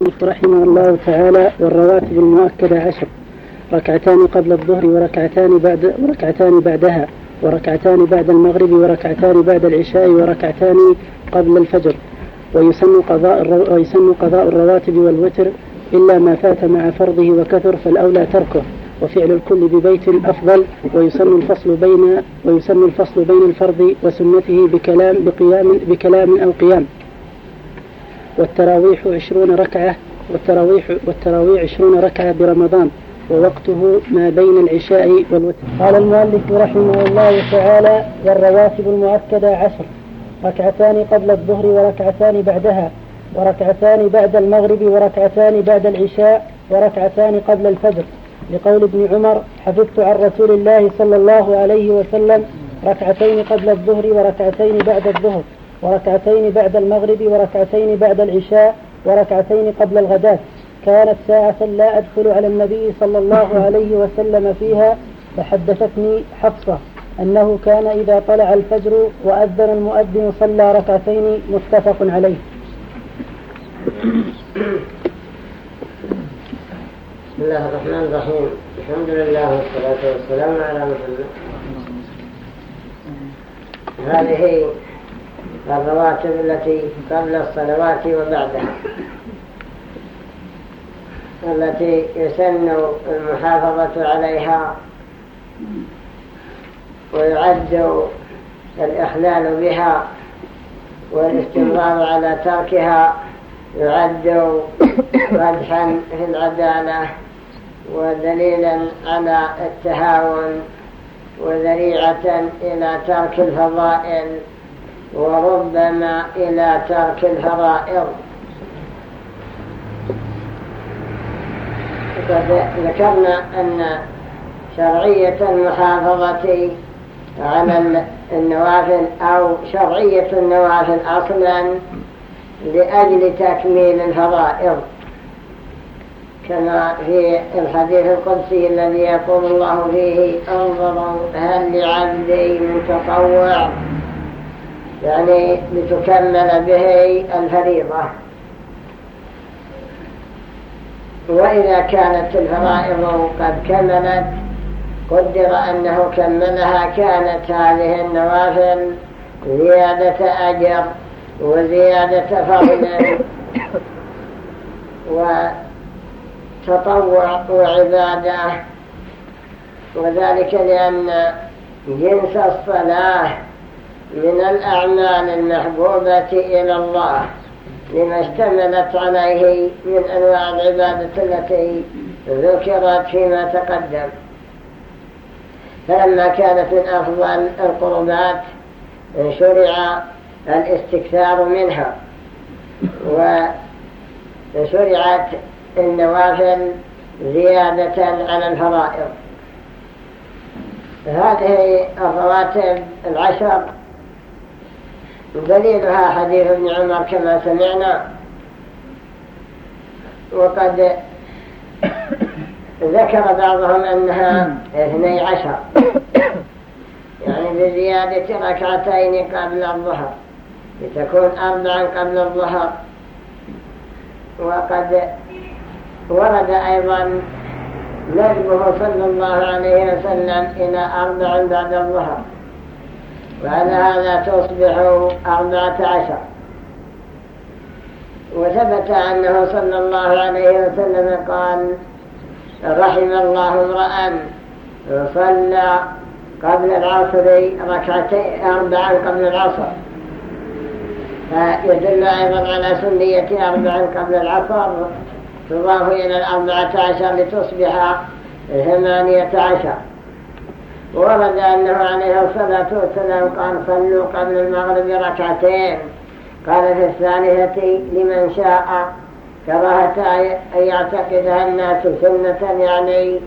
رحمه الله تعالى والرواتب المؤكدة عشر. ركعتان قبل الظهر وركعتان بعد وركعتان بعدها وركعتان بعد المغرب وركعتان بعد العشاء وركعتان قبل الفجر. ويسن قضاء ويسن قضاء الرواتب والوتر إلا ما فات مع فرضه وكثر فالأولى تركه. وفعل الكل ببيت أفضل ويسن الفصل بين ويسن الفصل بين الفرض وسنته بكلام بقيام بكلام أو قيام. والتراويح عشرون ركعة والتراويح والتراويح عشرون ركعة برمضان ووقته ما بين العشاء والوتر. قال المؤلف رحمه الله تعالى والرواتب المؤكدة عشر ركعتان قبل الظهر وركعتان بعدها وركعتان بعد المغرب وركعتان بعد العشاء وركعتان قبل الفجر. لقول ابن عمر حفظت عن رسول الله صلى الله عليه وسلم ركعتين قبل الظهر وركعتين بعد الظهر. وركعتين بعد المغرب وركعتين بعد العشاء وركعتين قبل الغداة كانت ساعة لا أدخل على النبي صلى الله عليه وسلم فيها فحدثتني حفصة أنه كان إذا طلع الفجر وأذن المؤذن صلى ركعتين متفق عليه. بسم الله الرحمن الرحيم. الحمد لله والصلاة والسلام على محمد. هذه الرواتب التي قبل الصلوات وبعدها. التي يسن المحافظة عليها ويعد الإخلال بها والاستمرار على تركها يعد قدحا في العدالة ودليلا على التهاون وذريعة إلى ترك الفضائل وربما إلى ترك الفرائض. قد ذكرنا أن شرعية المحافظة على النوافل أو شرعية النوافل أصلا لأجل تكميل الفرائض. كما في الحديث القدسي الذي يقول الله فيه انظروا هل لعبدي من تطوع يعني لتكمل به الفريضة. وإذا كانت الفرائض قد كملت قدر أنه كملها كانت هذه النوافل زيادة أجر وزيادة فضل وتطوع وعبادة. وذلك لأن جنس الصلاة من الأعمال المحبوبة إلى الله لما اشتملت عليه من أنواع العبادة التي ذكرت فيما تقدم. فلما كانت من أفضل القربات شرع الاستكثار منها وشرعت النوافل زيادة على الفرائض. هذه الرواتب العشر دليلها حديث ابن عمر كما سمعنا. وقد ذكر بعضهم أنها اثني عشر. يعني بزيادة ركعتين قبل الظهر. لتكون أربعا قبل الظهر. وقد ورد أيضا نجمه صلى الله عليه وسلم إلى أربع بعد الظهر. وعلى هذا تصبح أربعة عشر. وثبت أنه صلى الله عليه وسلم قال رحم الله امرأ صلى قبل العصر ركعتين أربعا قبل العصر. فيدل أيضا على سنية أربعا قبل العصر. تضاف إلى الأربعة عشر لتصبح ثمانية عشر. ورد أنه عليه الصلاة والسلام قال صلوا قبل المغرب ركعتين. قال في الثالثة لمن شاء كراهة أن يعتقدها الناس سنة يعني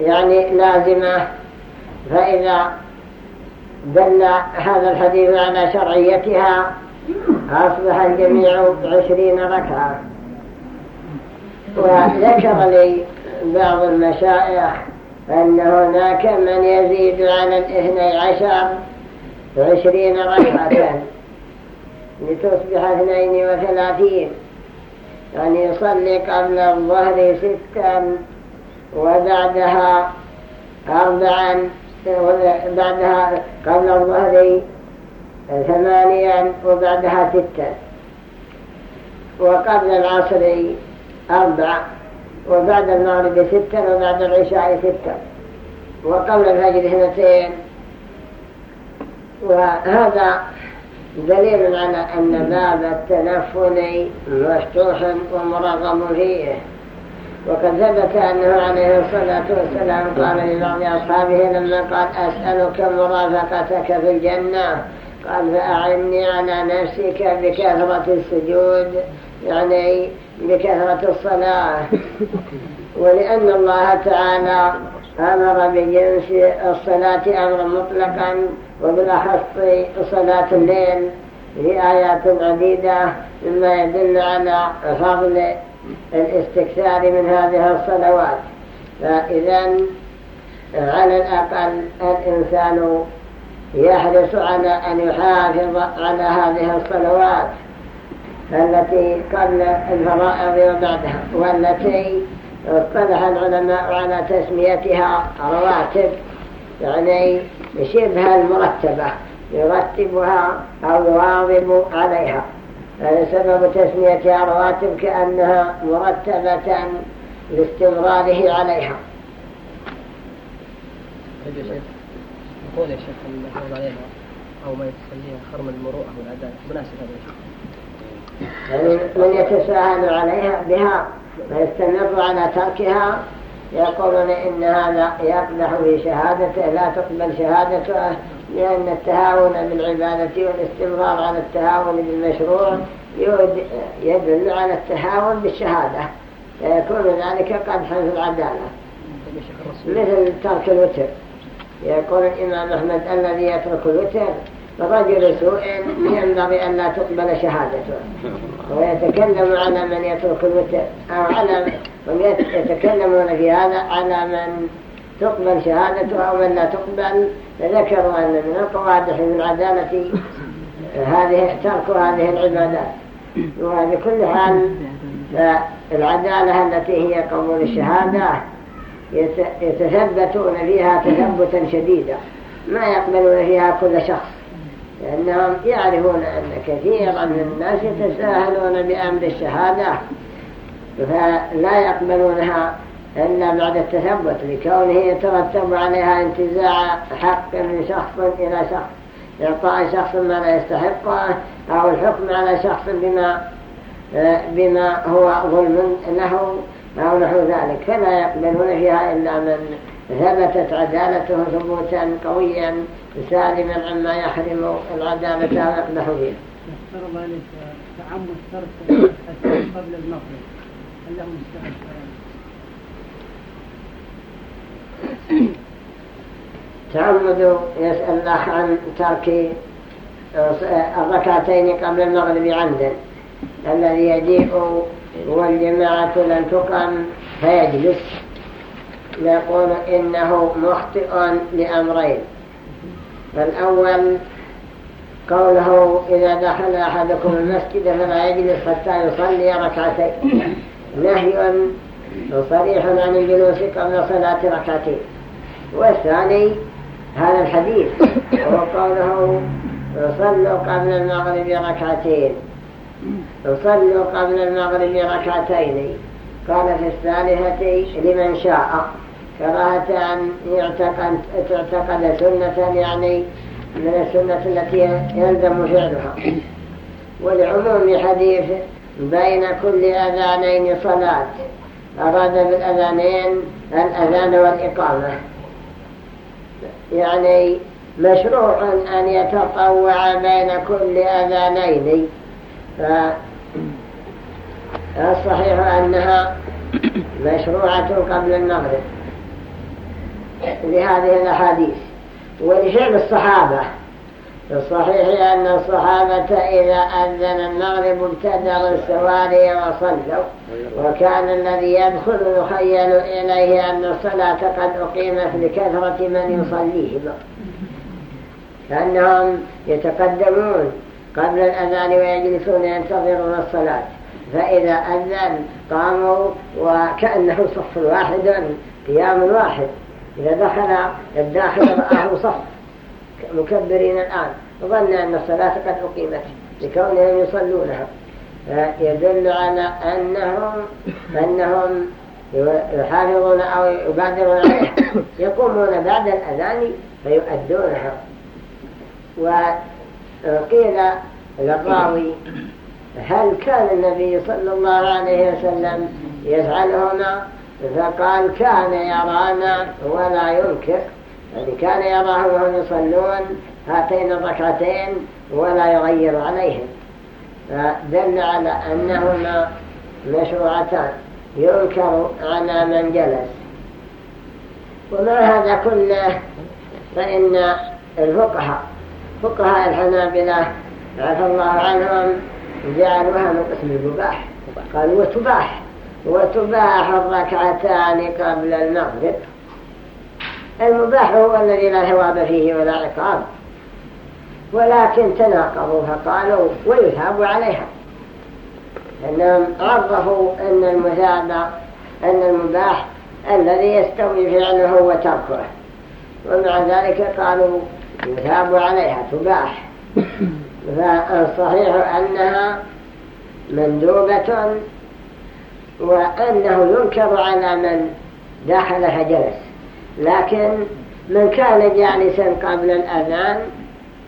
يعني لازمة. فإذا دل هذا الحديث على شرعيتها أصبح الجميع عشرين ركعة. وذكر لي بعض المشائخ أن هناك من يزيد على الاثني عشر عشرين ركعة لتصبح اثنين وثلاثين. يعني يصلي قبل الظهر ستا وبعدها أربعا بعدها قبل الظهر ثمانيا وبعدها ستا. وقبل العصر أربعة وبعد المغرب ستا وبعد العشاء ستا وقبل الفجر اثنتين. وهذا دليل على أن باب التنفل مفتوح ومرغم فيه. وقد ثبت أنه عليه الصلاة والسلام قال لبعض أصحابه لما قال أسألك مرافقتك في الجنة قال فأعني على نفسك بكثرة السجود. يعني بكثرة الصلاة. ولأن الله تعالى أمر بجنس الصلاة أمرا مطلقا وبالأخص صلاة الليل. في آيات عديدة مما يدل على فضل الاستكثار من هذه الصلوات. فإذا على الأقل الإنسان يحرص على أن يحافظ على هذه الصلوات. التي قبل الفرائض وبعدها والتي اصطلح العلماء على تسميتها رواتب يعني شبه المرتبة يرتبها أو يواظب عليها. هذا سبب تسميتها رواتب كأنها مرتبة لاستمراره عليها. يقول يا شيخ المحفوظ عليها أو ما يتسميها خرم المروءة والأداء مناسب هذا يا شيخ؟ من يتساهل عليها بها ويستمر على تركها. يقولون إن هذا يقدح في شهادته لا تقبل شهادته لأن التهاون بالعبادة والاستمرار على التهاون بالمشروع يدل على التهاون بالشهادة. فيكون ذلك قدحا في العدالة. مثل ترك الوتر. يقول الإمام أحمد الذي يترك الوتر رجل سوء ينبغي أن لا تقبل شهادته. ويتكلم على من يترك الوتر أو على يتكلمون في هذا على من تقبل شهادته أو من لا تقبل. فذكروا أن من القوادح من العدالة هذه ترك هذه العبادات. وبكل حال فالعدالة التي هي قبول الشهادة يتثبتون فيها تثبتا شديدا. ما يقبلون فيها كل شخص. لأنهم يعرفون أن كثيرا من الناس يتساهلون بأمر الشهادة فلا يقبلونها إلا بعد التثبت لكونه يترتب عليها انتزاع حق من شخص إلى شخص إعطاء شخص ما لا يستحقه أو الحكم على شخص بما بما هو ظلم له أو نحو ذلك. فلا يقبلون فيها إلا من ثبتت عدالته ثبوتا قويا سالما عما يحرم العدالة أو يقدح فيه. افترض عليك تعمد ترك قبل المغرب. هل له تعمد يسأل الله عن ترك الركعتين قبل المغرب عمدا. الذي يجيء والجماعة لن تقم فيجلس. يقول إنه مخطئ لأمرين. فالأول قوله إذا دخل أحدكم المسجد فلا يجلس حتى يصلي ركعتين. نهي صريح عن الجلوس قبل صلاة ركعتين. والثاني هذا الحديث وهو قوله صلوا قبل المغرب ركعتين. صلوا قبل المغرب ركعتين. قال في الثالثة لمن شاء. كراهة أن يعتقد تعتقد سنة يعني من السنة التي يلزم فعلها. ولعموم حديث بين كل أذانين صلاة. أراد بالأذانين الأذان والإقامة. يعني مشروع أن يتطوع بين كل أذانين. فالصحيح أنها مشروعة قبل المغرب لهذه الأحاديث. ولفعل الصحابة. الصحيح أن الصحابة إذا أذن المغرب ابتدروا السواري وصلوا. وكان الذي يدخل يخيل إليه أن الصلاة قد أقيمت لكثرة من يصليهم. كأنهم يتقدمون قبل الأذان ويجلسون ينتظرون الصلاة. فإذا أذن قاموا وكأنه صف واحد قيام واحد. إذا دخل الداخل رآه صف مكبرين الآن. ظن أن الصلاة قد أقيمت لكونهم يصلونها. يدل على أنهم أنهم يحافظون أو يبادرون عليها. يقومون بعد الأذان فيؤدونها. وقيل للراوي هل كان النبي صلى الله عليه وسلم يفعلهما؟ فقال كان يرانا ولا ينكر يعني كان يراهم وهم يصلون هاتين الركعتين ولا يغير عليهم. فدل على أنهما مشروعتان ينكر على من جلس. ومع هذا كله؟ فإن الفقهاء فقهاء الحنابلة عفى الله عنهم جعلوها من قسم المباح قالوا وتباح. وتباح الركعتان قبل المغرب. المباح هو الذي لا ثواب فيه ولا عقاب. ولكن تناقضوا فقالوا ويثاب عليها. لأنهم عرفوا أن المثاب أن المباح الذي يستوي فعله وتركه. ومع ذلك قالوا يثاب عليها تباح. فالصحيح أنها مندوبة وأنه ينكر على من دخل فجلس لكن من كان جالسا قبل الأذان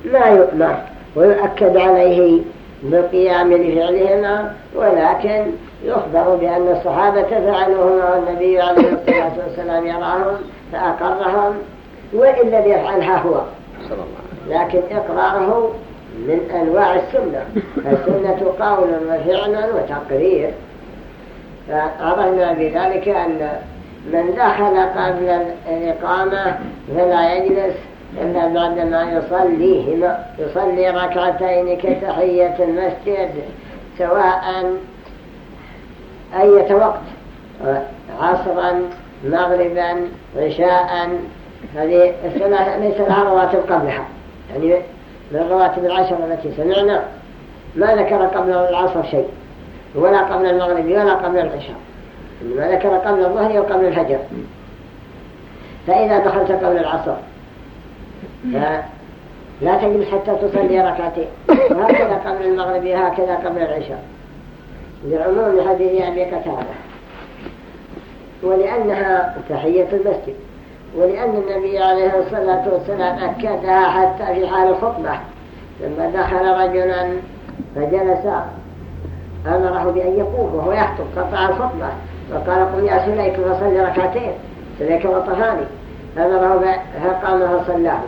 لا يؤمر ويؤكد عليه بالقيام لفعلهما ولكن يخبر بأن الصحابة فعلوهما والنبي عليه الصلاة والسلام يراهم فأقرهم وإن لم يفعلها هو. لكن إقراره من أنواع السنة. السنة قول وفعل وتقرير. فعرفنا بذلك أن من دخل قبل الإقامة فلا يجلس إلا بعدما يصليهما يصلي ركعتين كتحية المسجد سواء أية وقت عصرا مغربا عشاء هذه الثلاثة ليس لها رواتب قبلها يعني من الرواتب العشر التي سمعنا ما ذكر قبل العصر شيء. ولا قبل المغرب ولا قبل العشاء ما ذكر قبل الظهر وقبل الفجر. فإذا دخلت قبل العصر لا تجلس حتى تصلي ركعتين. وهكذا قبل المغرب وهكذا قبل العشاء. لعموم حديث أبي قتادة ولأنها تحية المسجد. ولأن النبي عليه الصلاة والسلام أكدها حتى في حال الخطبة. لما دخل رجلا فجلس أمره بأن يقوم وهو يخطب قطع الخطبة وقال قم يا سليك فصلي ركعتين. سليك وطهاني أمره فقام فصلاه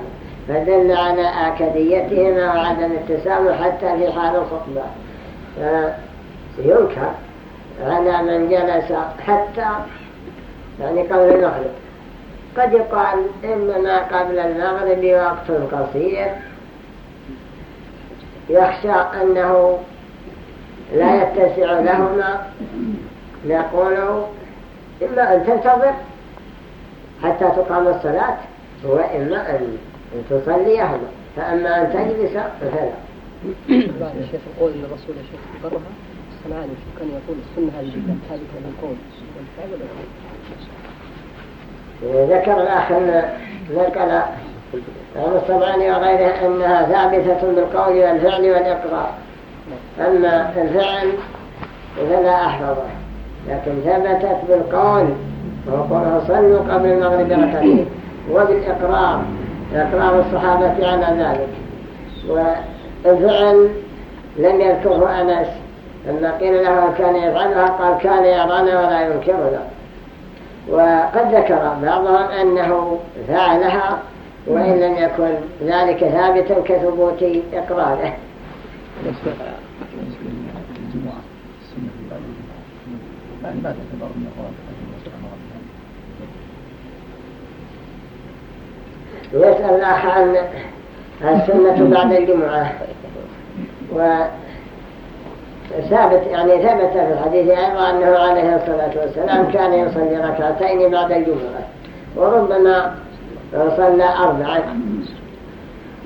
فدل على آكديتهما وعدم التسامح حتى في حال الخطبة ينكر على من جلس حتى يعني قبل المغرب. قد يقال إنما قبل المغرب وقت قصير. يخشى أنه لا يتسع لهما نقول إما أن تنتظر حتى تقام الصلاة وإما أن تصليهما فأما أن تجلس فلا. بعد الشيخ يقول أن الرسول الشيخ برها الصنعاني كان يقول السنة هذه ثابتة بالقول والفعل ذكر الأخ أن نقل الصنعاني وغيره أنها ثابتة بالقول والفعل والإقرار. أما الفعل فلا أحفظه لكن ثبتت بالقول وهو قوله صلوا قبل المغرب ركعتين وبالإقرار إقرار الصحابة على ذلك. والفعل لم يذكره أنس لما قيل له كان يفعلها قال كان يرانا ولا ينكرنا وقد ذكر بعضهم أنه فعلها وإن لم يكن ذلك ثابتا كثبوت إقراره يسأل الأخ عن السنة بعد الجمعة. وثابت يعني ثبت في الحديث أيضا أنه عليه الصلاة والسلام كان يصلي ركعتين بعد الجمعة. وربما صلى أربعة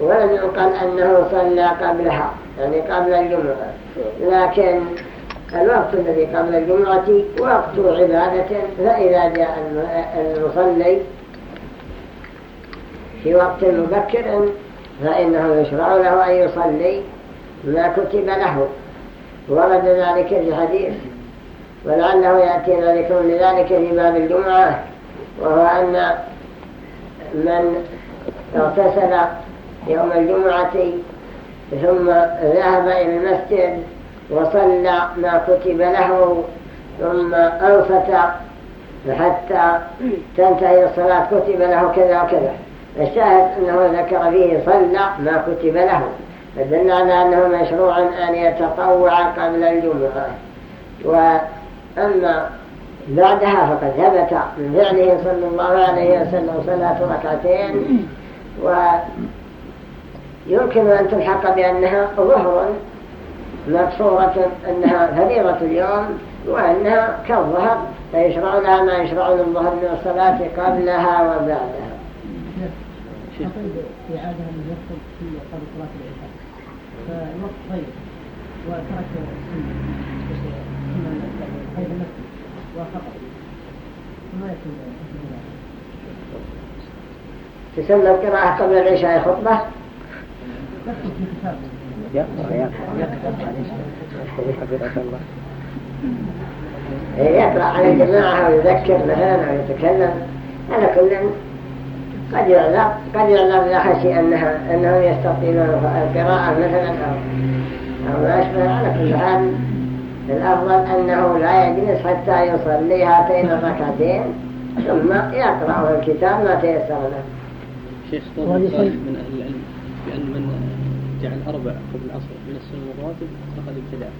ولم يقل أنه صلى قبلها يعني قبل الجمعة. لكن الوقت الذي قبل الجمعة وقت عبادة فإذا جاء المصلي في وقت مبكر فإنه يشرع له أن يصلي. ما كتب له. ورد ذلك في حديث ولعله يأتي ذلك لذلك في باب الجمعة. وهو أن من اغتسل يوم الجمعة ثم ذهب إلى المسجد وصلى ما كتب له ثم أنفت حتى تنتهي الصلاة كتب له كذا وكذا. الشاهد أنه ذكر فيه صلى ما كتب له. فدل على أنه مشروع أن يتطوع قبل الجمعة. وأما بعدها فقد ثبت من فعله صلى الله عليه وسلم صلاة ركعتين. ويمكن أن تلحق بأنها ظهر مقصورة أنها فريضة اليوم وأنها كالظهر فيشرع لها ما يشرع للظهر من الصلاة قبلها وبعدها. في عادة من يدخل في قبل صلاة العشاء فالوقت ضيق وترك السنة غير المسجد وخطأ فما يكون تسمى القراءة قبل العشاء خطبة يقرأ يقرأ على الجماعة ويذكر مثلا أو يتكلم على كل قد يعذر قد يعذر إذا خشي أنها أنهم يستطيعون القراءة مثلا أو أو ما أشبه. على كل حال الأفضل أنه لا يجلس حتى يصلي هاتين الركعتين ثم يقرأ الكتاب ما تيسر له. شيخ من أهل العلم بأن من جعل أربع قبل العصر من السنة والرواتب فقد ابتدع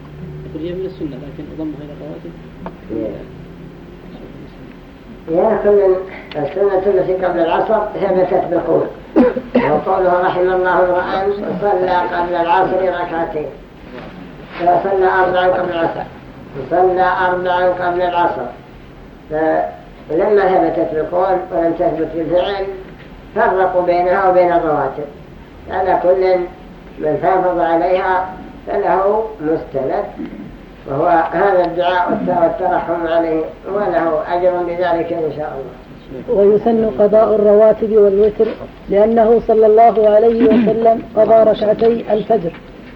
يقول هي من السنة لكن ضمها إلى الرواتب. كل السنة التي قبل العصر ثبتت بالقول وقوله رحم الله امرأ صلى قبل العصر ركعتين. فصلى أربعا قبل العصر. صلى أربعا قبل العصر. فلما ثبتت بالقول ولم تثبت بالفعل فرقوا بينها وبين الرواتب. على كل من حافظ عليها فله مستند. وهو هذا الدعاء والترحم عليه وله أجر بذلك إن شاء الله. ويسن قضاء الرواتب والوتر لأنه صلى الله عليه وسلم قضى ركعتي الفجر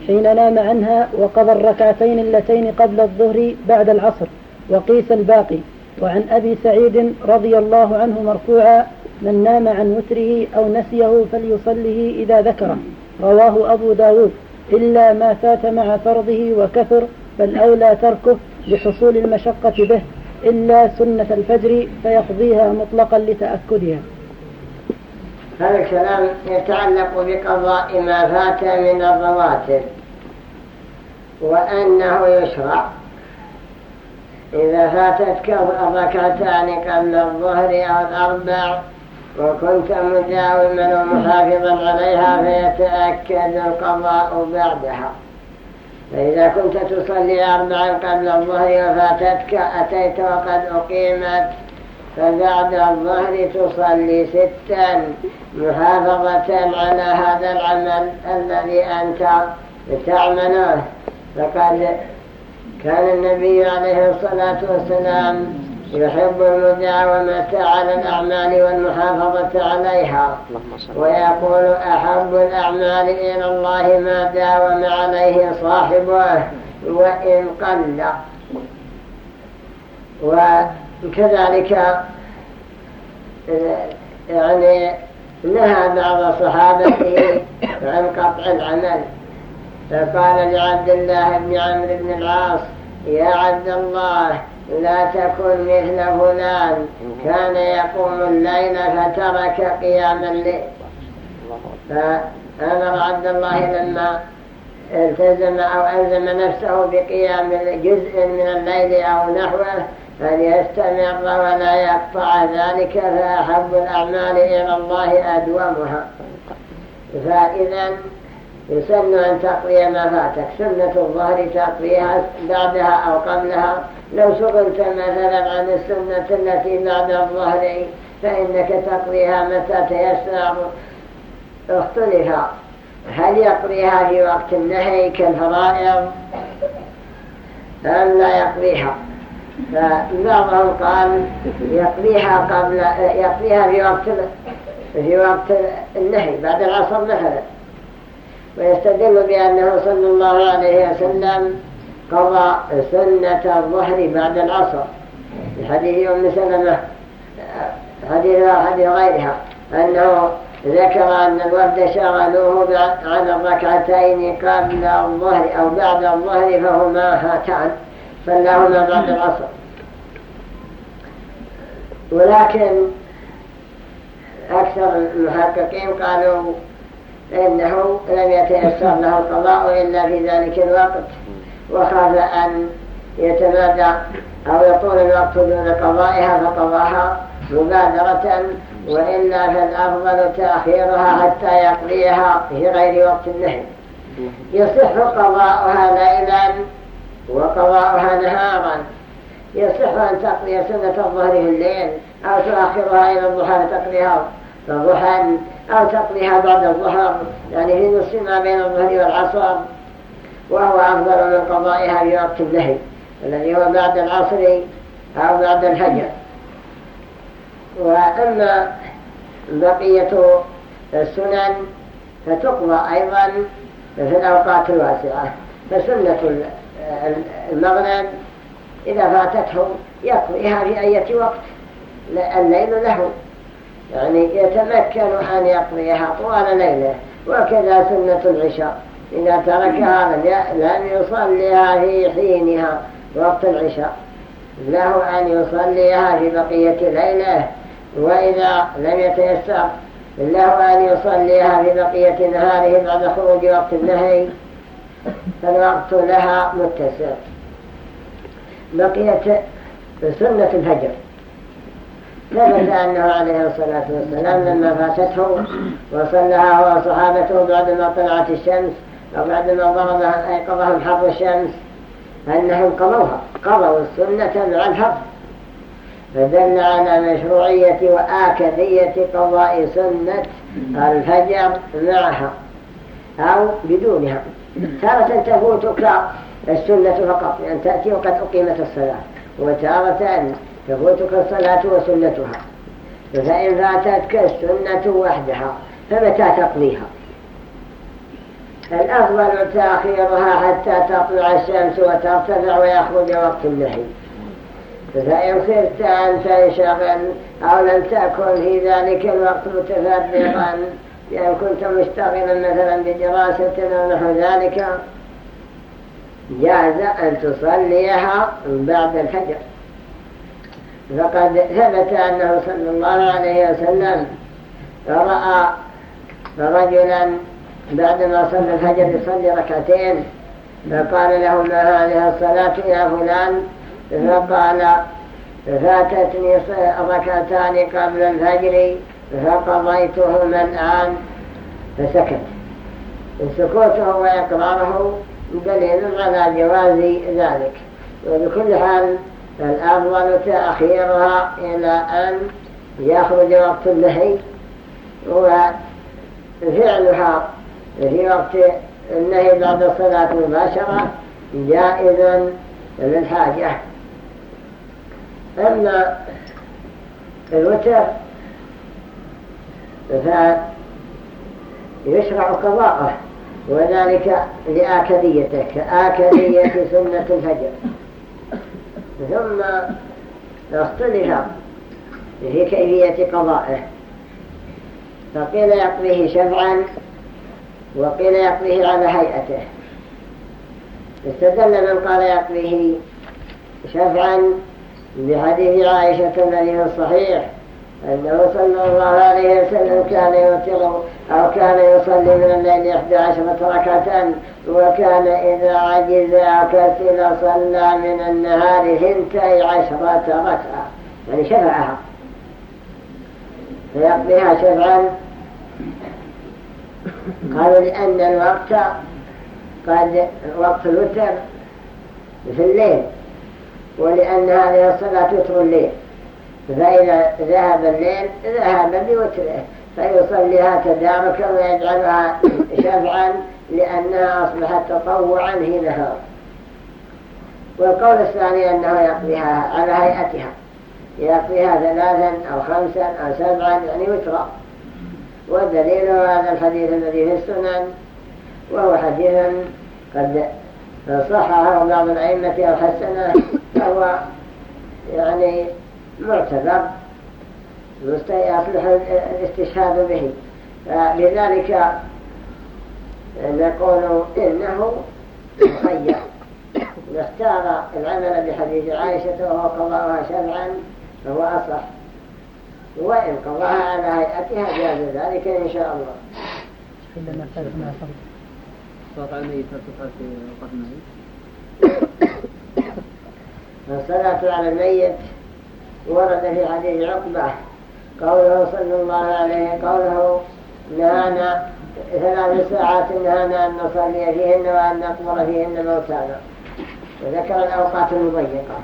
حين نام عنها وقضى الركعتين اللتين قبل الظهر بعد العصر وقيس الباقي. وعن أبي سعيد رضي الله عنه مرفوعا من نام عن وتره أو نسيه فليصله إذا ذكره. رواه أبو داود. إلا ما فات مع فرضه وكثر فالأولى تركه لحصول المشقة به. إلا سنة الفجر فيقضيها مطلقا لتأكدها. هذا الكلام يتعلق بقضاء ما فات من الرواتب وأنه يشرع. إذا فاتتك الركعتان قبل الظهر أو الأربع وكنت مداوما ومحافظا عليها فيتأكد القضاء بعدها. فإذا كنت تصلي أربعا قبل الظهر وفاتتك أتيت وقد أقيمت فبعد الظهر تصلي ستا محافظة على هذا العمل الذي أنت تعمله فقد كان النبي عليه الصلاة والسلام يحب المداومة على الأعمال والمحافظة عليها. ويقول أحب الأعمال إلى الله ما داوم عليه صاحبه وإن قل. وكذلك يعني نهى بعض صحابته عن قطع العمل. فقال لعبد الله بن عمرو بن العاص يا عبد الله لا تكن مثل فلان. كان يقوم الليل فترك قيام الليل فأمر عبد الله لما التزم أو ألزم نفسه بقيام جزء من الليل أو نحوه فليستمر ولا يقطع ذلك فأحب الأعمال إلى الله أدومها. فإذا يسن أن تقضي ما فاتك. سنة الظهر تقضيها بعدها أو قبلها. لو شغلت مثلا عن السنة التي بعد الظهر فإنك تقضيها متى تيسر. اختلف هل يقضيها في وقت النهي كالفرائض؟ أن لا يقضيها؟ فبعضهم قال يقضيها قبل يقضيها في وقت في وقت النهي بعد العصر مثلا. ويستدل بأنه صلى الله عليه وسلم قضى سنة الظهر بعد العصر. حديث أم سلمة حديث حديث غيرها أنه ذكر أن الوفد شغلوه عن الركعتين قبل الظهر أو بعد الظهر فهما هاتان صلاهما بعد العصر. ولكن أكثر المحققين قالوا إنه لم يتيسر له القضاء إلا في ذلك الوقت. وخاف أن يتمادى أو يطول الوقت دون قضائها فقضاها مبادرة وإلا فالأفضل تأخيرها حتى يقضيها في غير وقت النهي. يصح قضاؤها ليلا وقضاؤها نهارا. يصح أن تقضي سنة الظهر في الليل أو تؤخرها إلى الضحى فتقضيها فضحى أو تقضيها بعد الظهر يعني في نصف ما بين الظهر والعصر. وهو أفضل من قضائها في وقت النهي الذي هو بعد العصر أو بعد الفجر. وأما بقية السنن فتقضى أيضا في الأوقات الواسعة. فسنة المغرب إذا فاتته يقضيها في أي وقت الليل له. يعني يتمكن أن يقضيها طوال ليله وكذا سنة العشاء. إذا تركها لم يصليها في حينها وقت العشاء. له أن يصليها في بقية ليلة وإذا لم يتيسر له أن يصليها في بقية نهاره بعد خروج وقت النهي. فالوقت لها متسع. بقيت سنة الفجر ثبت أنه عليه الصلاة والسلام لما فاتته وصلها هو وصحابته بعدما طلعت الشمس وبعدما ضربها أيقظهم حر الشمس أنهم قضوها قضوا السنة مع الحر فدل على مشروعية وآكدية قضاء سنة الفجر معها أو بدونها. تارة تفوتك السنة فقط لأن يعني تأتي وقد أقيمت الصلاة. وتارة تفوتك الصلاة وسنتها. فإن فاتتك السنة وحدها فمتى تقضيها؟ الأفضل تأخيرها حتى تطلع الشمس وترتفع ويخرج وقت النهي فإن خفت أن تنشغل أو لم تكن في ذلك الوقت متفرغا لأن كنت مشتغلا مثلا بدراسة أو نحو ذلك جاز أن تصليها بعد الفجر. فقد ثبت أنه صلى الله عليه وسلم رأى رجلا بعدما صلى الفجر يصلي ركعتين فقال له ما هذه الصلاة يا فلان؟ فقال فاتتني ركعتان قبل الفجر فقضيتهما الآن. فسكت. سكوته وإقراره دليل على جواز ذلك. وبكل حال فالأفضل تأخيرها إلى أن يخرج وقت النهي وفعلها في وقت النهي بعد الصلاة مباشرة جائز للحاجة. أما الوتر فيشرع قضاءه وذلك لآكديته كآكدية سنة الفجر. ثم اختلف في كيفية قضائه فقيل يقضيه شفعا وقيل يقضيه على هيئته. استدل من قال يقضيه شفعا بحديث عائشة الذي الصحيح أنه صلى الله عليه وسلم كان يوتر أو كان يصلي من الليل إحدى عشرة ركعة وكان إذا عجز كسل صلى من النهار ثنتي عشرة ركعة. يعني شفعها. فيقضيها شفعا قالوا لأن الوقت قد وقت الوتر في الليل ولأن هذه الصلاة وتر الليل. فإذا ذهب الليل ذهب بوتره فيصليها تداركا ويجعلها شفعا لأنها أصبحت تطوعا في نهار والقول الثاني أنه يقضيها على هيئتها. يقضيها ثلاثا أو خمسا أو سبعا يعني وترا. والدليل هذا الحديث الذي في السنن وهو حديث قد صححه بعض الأئمة أو حسنه فهو يعني معتبر يصلح الاستشهاد به. لذلك نقول إنه مخير. نختار العمل بحديث عائشة وهو قضاءها شرعا فهو أصح. وإن قضاها على هيئتها جاز ذلك إن شاء الله. إلا ما سابق ما صلت صلاة على الميت تفعل في وقت الصلاة على الميت ورد في حديث عقبة قوله صلى الله عليه قوله نهانا ثلاث ساعات نهانا أن نصلي فيهن وأن نقبر فيهن موتانا. وذكر الأوقات المضيقة.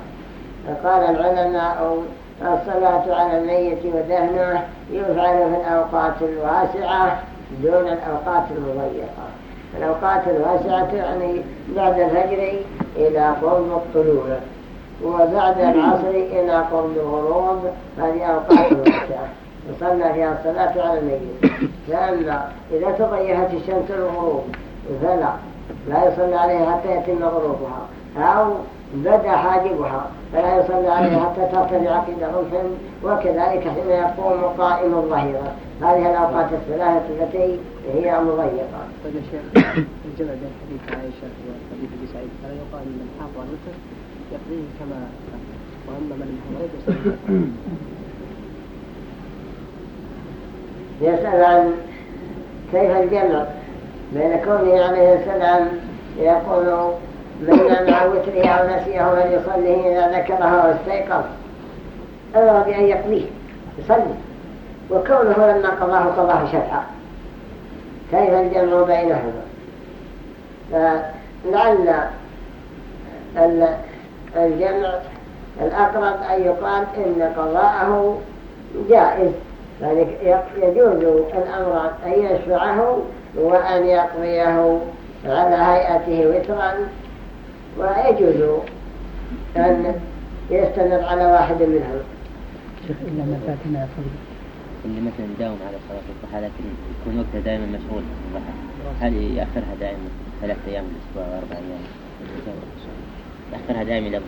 فقال العلماء الصلاة على الميت ودهنه يفعل في الأوقات الواسعة دون الأوقات المضيقة. الأوقات الواسعة يعني بعد الفجر إلى قرب الطلوع وبعد العصر إلى قرب الغروب هذه أوقات واسعة يصلى فيها الصلاة على الميت. فأما إذا تضيهت الشمس الغروب فلا لا يصلى عليها حتى يتم غروبها. أو بدا حاجبها فلا يصلى عليها حتى ترتفع قيد رمح وكذلك حين يقوم قائم الظهيرة هذه الأوقات الثلاثة التي هي مضيقة. طيب يا شيخ الجمع بين حديث عائشة وحديث أبي سعيد فلا يقال من حافظ على الوتر يقضيه كما وأما من حفظ يسأل عن كيف الجمع بين كونه عليه السلام يقول نام عن وتره أو نسيه فليصليه إذا ذكره واستيقظ أمر بأن يقضيه يصلي. وكونه لما قضاه قضاه شفعا كيف الجمع بينهما؟ فلعل الجمع الأقرب أن يقال إن قضاءه جائز. يعني يجوز الأمر أن يشفعه وأن يقضيه على هيئته وترا. ويجوز أن يستمر على واحد منهم. شيخ إلا ما فاتنا يصلي اللي مثلا داوم على صلاة الضحى لكن يكون وقتها دائما مشغول في الضحى. هل يأخرها دائما ثلاثة أيام من الأسبوع وأربع أيام؟ يأخرها دائما إلى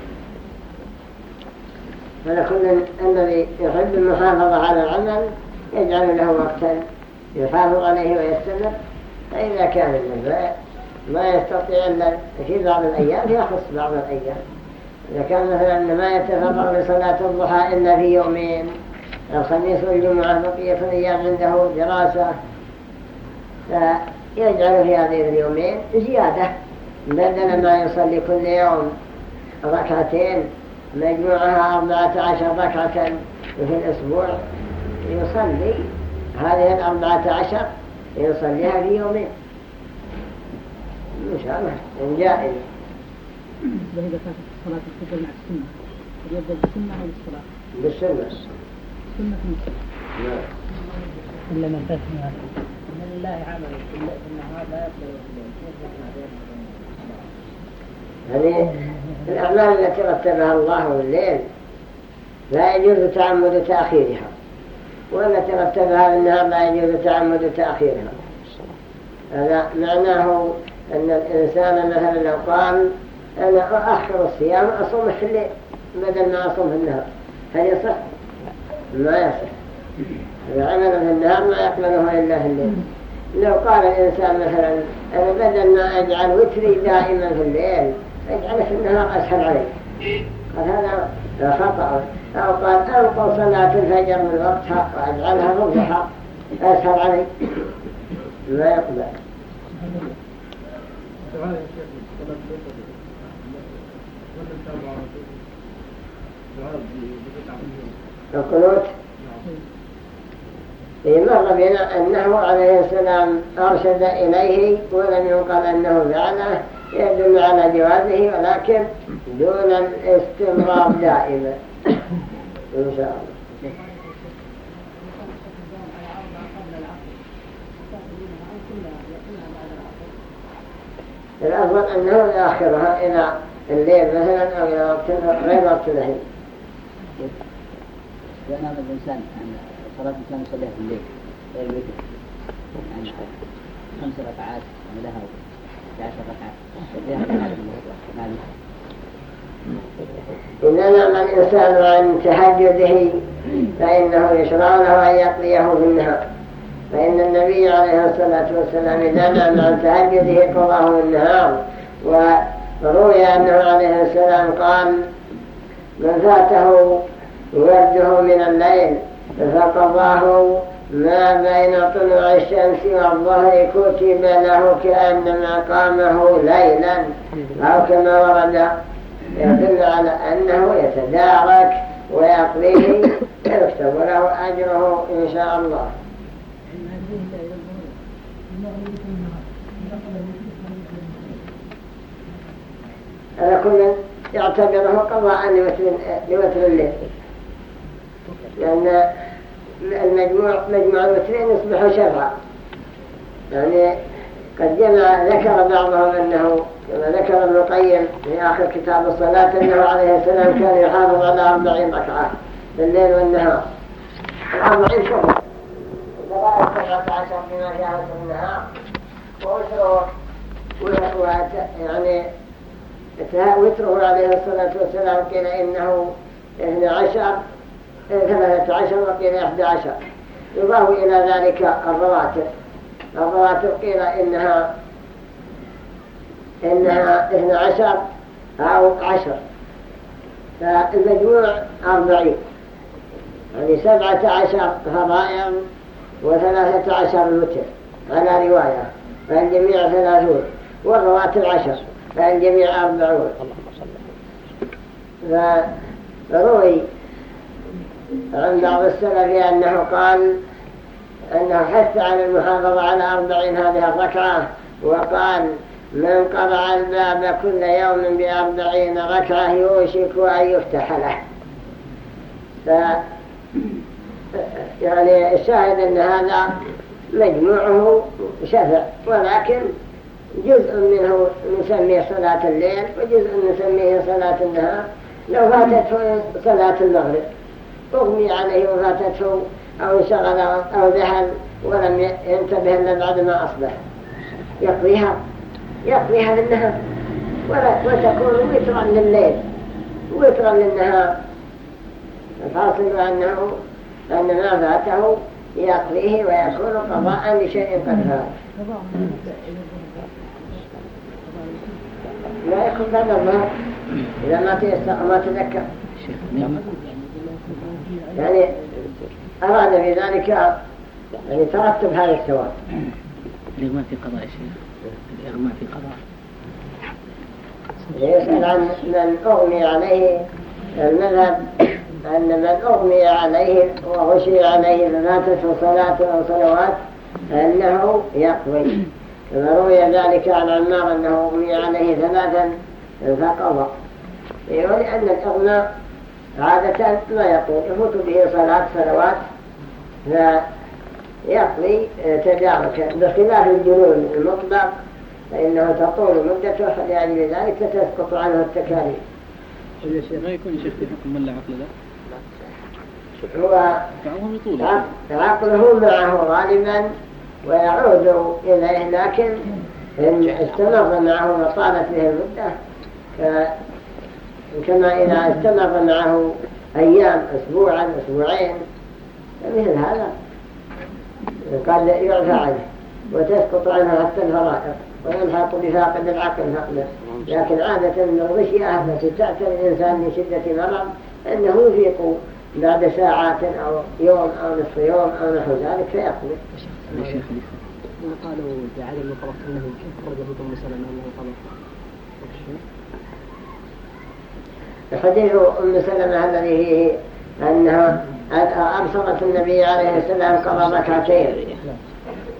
فلكل الذي يحب المحافظة على العمل يجعل له وقتا يحافظ عليه ويستمر فإذا كان من ما يستطيع إلا في بعض الأيام يخص بعض الأيام. إذا كان مثلا ما يتفرغ لصلاة الضحى إلا في يومين الخميس والجمعة بقية الأيام عنده دراسة فيجعل في هذه اليومين زيادة. بدل ما يصلي كل يوم ركعتين مجموعها أربعة عشر ركعة في الأسبوع. يصلي هذه الأربعة عشر يصليها في يومين. إن شاء الله جائز وإذا كانت صلاة الفجر مع السنة. يبدأ بالسنة أو بالصلاة؟ بالسنة. سنة نعم. إلا من فاتنا من الله عمل إلا النهار لا يقبل هذه الأعمال التي رتبها الله الليل لا يجوز تعمد تأخيرها. والتي رتبها بالنهار لا يجوز تعمد تأخيرها. هذا معناه أن الإنسان مثلا لو قال أنا أخر الصيام أصوم الليل بدل ما أصوم في النهار. هل يصح؟ ما يصح. إذا عمل في النهار ما يقبله إلا في الليل. لو قال الإنسان مثلا أنا بدل ما أجعل وتري دائما في الليل أجعل في النهار أسهل علي قال هذا خطأ. أو قال أنقل صلاة الفجر من وقتها وأجعلها مضحى أسهل علي ما يقبل. القنوت في مر بنا أنه عليه السلام أرشد إليه ولم يقل أنه فعله يدل على جوازه ولكن دون الاستمرار دائما. إن شاء الله. الأفضل أنه يأخرها إلى الليل مثلا أو إلى وقت غير وقت النهي لأن هذا الإنسان يعني صلاة الإنسان يصليها في الليل غير الوتر. يعني خمس ركعات لها عشر ركعات. إذا نعم. الإنسان عن تهجده فإنه يشرع له أن يقضيه في النهار. فإن النبي عليه الصلاة والسلام إذا نعم عن تهجده قضاه النهار؟ وروي أنه عليه السلام قال من فاته ورده من الليل فقضاه ما بين طلوع الشمس والظهر كتب له كأنما قامه ليلا. أو كما ورد يدل على أنه يتدارك ويقضيه ويكتب له أجره إن شاء الله. هذا كل يعتبره قضاء لوتر الليل. لأن المجموع مجموع الوترين يصبح شرعا يعني قد جمع ذكر بعضهم أنه كما ذكر ابن القيم في آخر كتاب الصلاة أنه عليه السلام كان يحافظ على أربعين ركعة في الليل والنهار. الأربعين شهر ووتره يعني وتره عليه الصلاة والسلام قيل إنه اثنى عشر ثلاثة عشر وقيل إحدى عشر يضاف إلى ذلك الرواتب الرواتب قيل إنها إنها اثنى عشر أو عشر فالمجموع أربعين يعني سبعة عشر فرائض وثلاثة عشر الوتر على رواية فالجميع ثلاثون والرواتب عشر فالجميع أربعون. فروي عن بعض السلف أنه قال أنه حث على المحافظة على أربعين هذه الركعة وقال من قرع الباب كل يوم بأربعين ركعة يوشك أن يفتح له. يعني الشاهد أن هذا مجموعه شفع. ولكن جزء منه نسميه صلاة الليل وجزء نسميه صلاة النهار. لو فاتته صلاة المغرب أغمي عليه وفاتته أو انشغل أو ذهل ولم ينتبه إلا بعد ما أصبح. يقضيها. يقضيها للنهار. وتكون وترا لليل وترا للنهار. الحاصل أنه أن ما فاته يقضيه ويكون قضاء لشيء قد فات لا يكون بعد الظهر إذا ما ما تذكر. يعني أراد في ذلك يعني ترتب هذا الثواب. الإغماء في قضاء شيء الإغماء في قضاء. يسأل عن من أغمي عليه المذهب أن من أغمي عليه وغشي عليه فماتته صلاة أو صلوات فإنه يقضي. كما روي ذلك عن عمار أنه أغمي عليه ثلاثا فقضى. ولأن الإغماء عادة ما يطول يفوت به صلاة صلوات فيقضي تداركا بخلاف الجنون المطلق فإنه تطول مدته فلأجل ذلك تسقط عنه التكاليف. ما يكون شيخ في حكم من لا عقل له؟ هو عقله معه غالبا ويعود إليه لكن إن استمر معه وطالت به المدة كما إذا استمر معه أيام أسبوعا أسبوعين فمثل هذا. قد يعفى عنه وتسقط عنه حتى الفرائض ويلحق بفاقد العقل فقده لكن عادة من الغشية التي تأتي الإنسان من شدة مرض أنه يفيق بعد ساعات أو يوم أو نصف يوم أو نحو ذلك فيقضي. ما قالوا بعدم الطلاق أنه خرج ابن سلمة أنه طلق حديث أم سلمة الذي فيه أنها أبصرت النبي عليه السلام قضى ركعتين.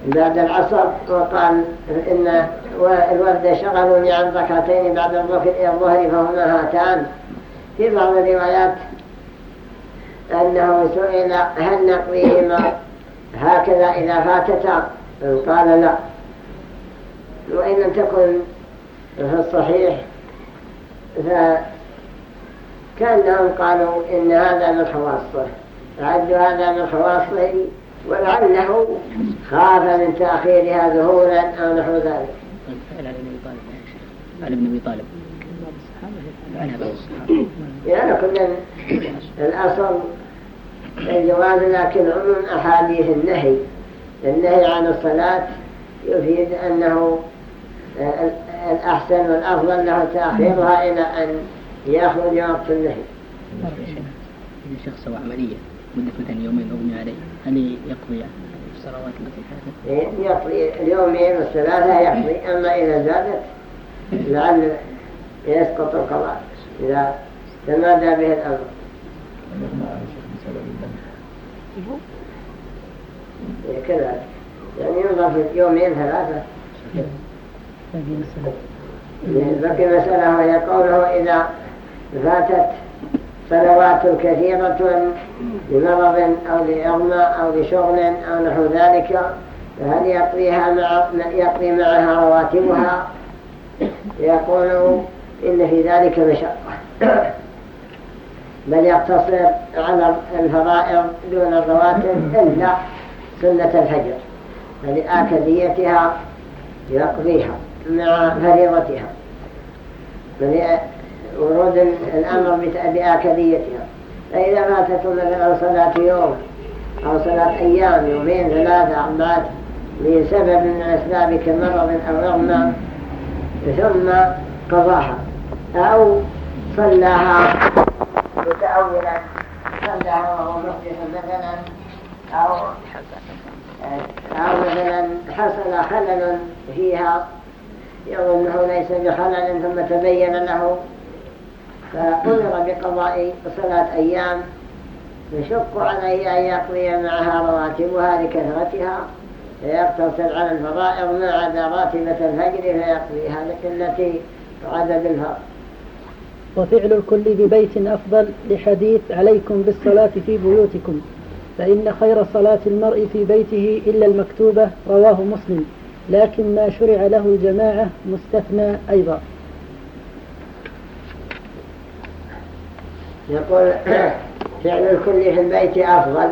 بعد العصر وقال إن الورد شغلوني عن ركعتين بعد الظهر فهما هاتان. في بعض الروايات أنه سئل هل نقضيهما هكذا إذا فاتتا قال لا. وإن لم تكن في الصحيح فكأنهم قالوا إن هذا من خواصه. عدوا هذا من خواصه ولعله خاف من تأخيرها ظهورا أو نحو ذلك. فعل علي بن طالب علي بن أبي طالب. يعني كل الأصل الجواز لكن عموم أحاديث النهي النهي عن الصلاة يفيد أنه الأحسن والأفضل له تأخيرها إلى أن يخرج وقت النهي إذا شخص سوى عملية مدة مثلا يومين أغمي عليه هل يقضي الصلوات التي فاتت؟ يقضي اليومين والثلاثة يقضي أما إذا زادت لعل يسقط القضاء إذا تمادى به الأمر كذلك يعني ينظر في يومين ثلاثة بقي مسألة وهي قوله إذا فاتت صلوات كثيرة لمرض أو لإغمى أو لشغل أو نحو ذلك فهل يقضيها مع يقضي معها رواتبها يقول إن في ذلك مشقة بل يقتصر على الفرائض دون الرواتب إلا سنة الفجر فلآكديتها يقضيها مع فريضتها ورود الأمر بآكديتها فإذا ماتت مثلا صلاة يوم أو صلاة أيام يومين ثلاثة أربعة لسبب من أسباب كمرض أو رغم ثم قضاها أو صلاها أو أو مثلا حصل خلل فيها يظنه ليس بخلل ثم تبين له فأمر بقضاء صلاة أيام يشق عليه أن يقضي معها رواتبها لكثرتها فيقتصر على الفرائض ما عدا راتبة الفجر فيقضيها لقلة عدد الفرض وفعل الكل ببيت أفضل لحديث عليكم بالصلاة في بيوتكم فإن خير صلاة المرء في بيته إلا المكتوبة رواه مسلم. لكن ما شرع له الجماعة مستثنى أيضا. يقول فعل الكل في البيت أفضل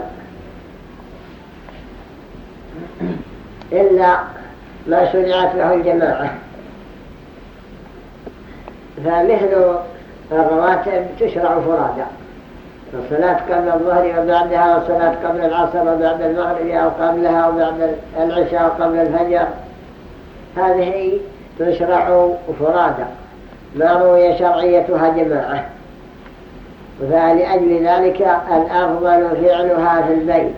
إلا ما شرعت له الجماعة. فمثل الرواتب تشرع فرادا. الصلاة قبل الظهر وبعدها والصلاة قبل العصر وبعد المغرب أو قبلها وبعد العشاء وقبل الفجر. هذه تشرع فرادا. ما روي شرعيتها جماعة. فلأجل ذلك الأفضل فعلها في البيت.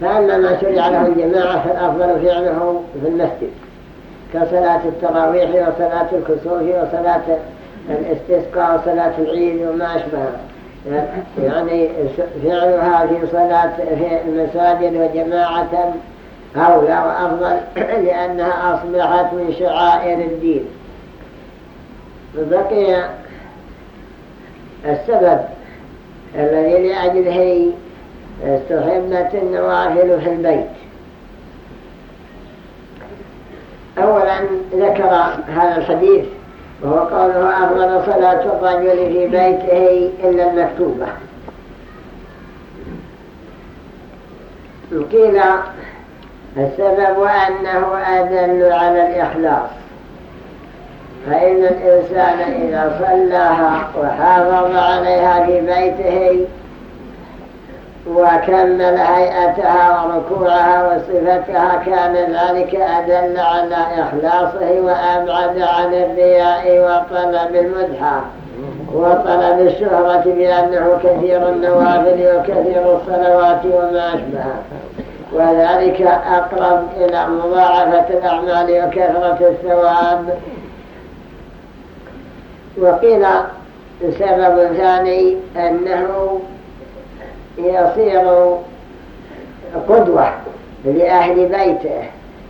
فأما ما شرع له الجماعة فالأفضل فعله في المسجد. كصلاة التراويح وصلاة الكسوف وصلاة الاستسقاء وصلاة العيد وما أشبهها يعني فعلها في صلاة في المساجد وجماعة أولى وأفضل لأنها أصبحت من شعائر الدين. بقي السبب الذي لأجله استحبت النوافل في البيت. أولا ذكر هذا الحديث وهو قوله أفضل صلاة الرجل في بيته إلا المكتوبة. قيل السبب أنه أدل على الإخلاص. فإن الإنسان إذا صلاها وحافظ عليها في بيته وكمل هيئتها وركوعها وصفتها كان ذلك أدل على إخلاصه وأبعد عن الرياء وطلب المدحة وطلب الشهرة بأنه كثير النوافل وكثير الصلوات وما أشبهها وذلك أقرب إلى مضاعفة الأعمال وكثرة الثواب. وقيل سبب ثاني أنه يصير قدوة لأهل بيته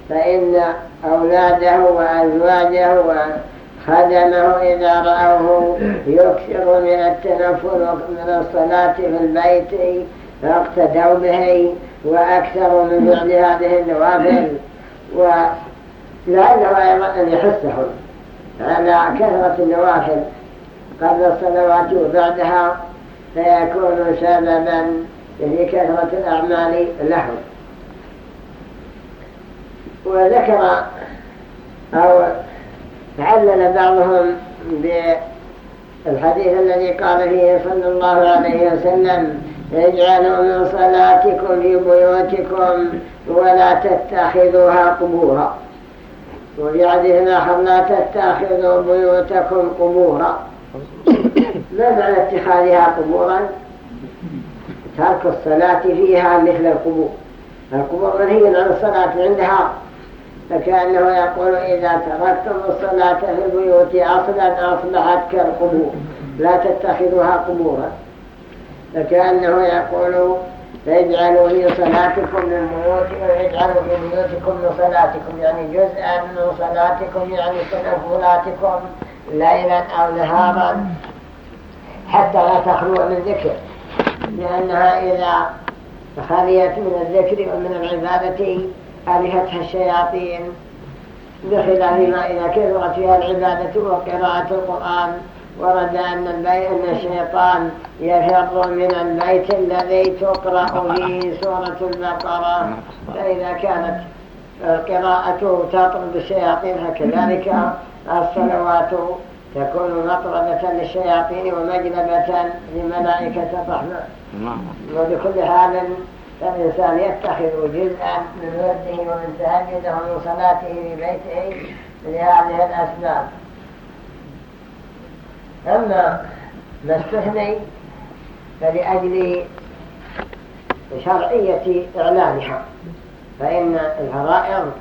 فإن أولاده وأزواجه وخدمه إذا رأوه يكثر من التنفل من الصلاة في البيت فاقتدوا به وأكثروا من فعل هذه النوافل. ولعله أيضا أن يحسهم على كثرة النوافل قبل الصلوات وبعدها فيكون سببا في كثرة الأعمال لهم وذكر أو علل بعضهم بالحديث الذي قال فيه صلى الله عليه وسلم اجعلوا من صلاتكم في بيوتكم ولا تتخذوها قبورا. وفي حديث آخر لا تتخذوا بيوتكم قبورا. ما معنى اتخاذها قبورا؟ ترك الصلاة فيها مثل القبور. القبور منهي عن الصلاة عندها فكأنه يقول إذا تركتم الصلاة في البيوت أصلا أصبحت كالقبور لا تتخذوها قبورا. فكأنه يقول اجعلوا في صلاتكم من بيوتكم واجعلوا في بيوتكم من صلاتكم يعني جزءا من صلاتكم يعني تنفلاتكم ليلا أو نهارا. حتى لا تخلو من ذكر. لأنها إذا خليت من الذكر ومن العبادة ألهتها الشياطين بخلاف ما إذا كثرت فيها العبادة وقراءة القرآن ورد أن أن الشيطان يفر من البيت الذي تقرأ فيه سورة البقرة. فإذا كانت قراءته تطرد الشياطين فكذلك الصلوات تكون مطردة للشياطين ومجلبة لملائكة الرحمن وبكل حال فالإنسان يتخذ جزءا من ورده ومن تهجده ومن صلاته في بيته لهذه الأسباب. أما ما استثني فلأجل شرعية إعلانها فإن الفرائض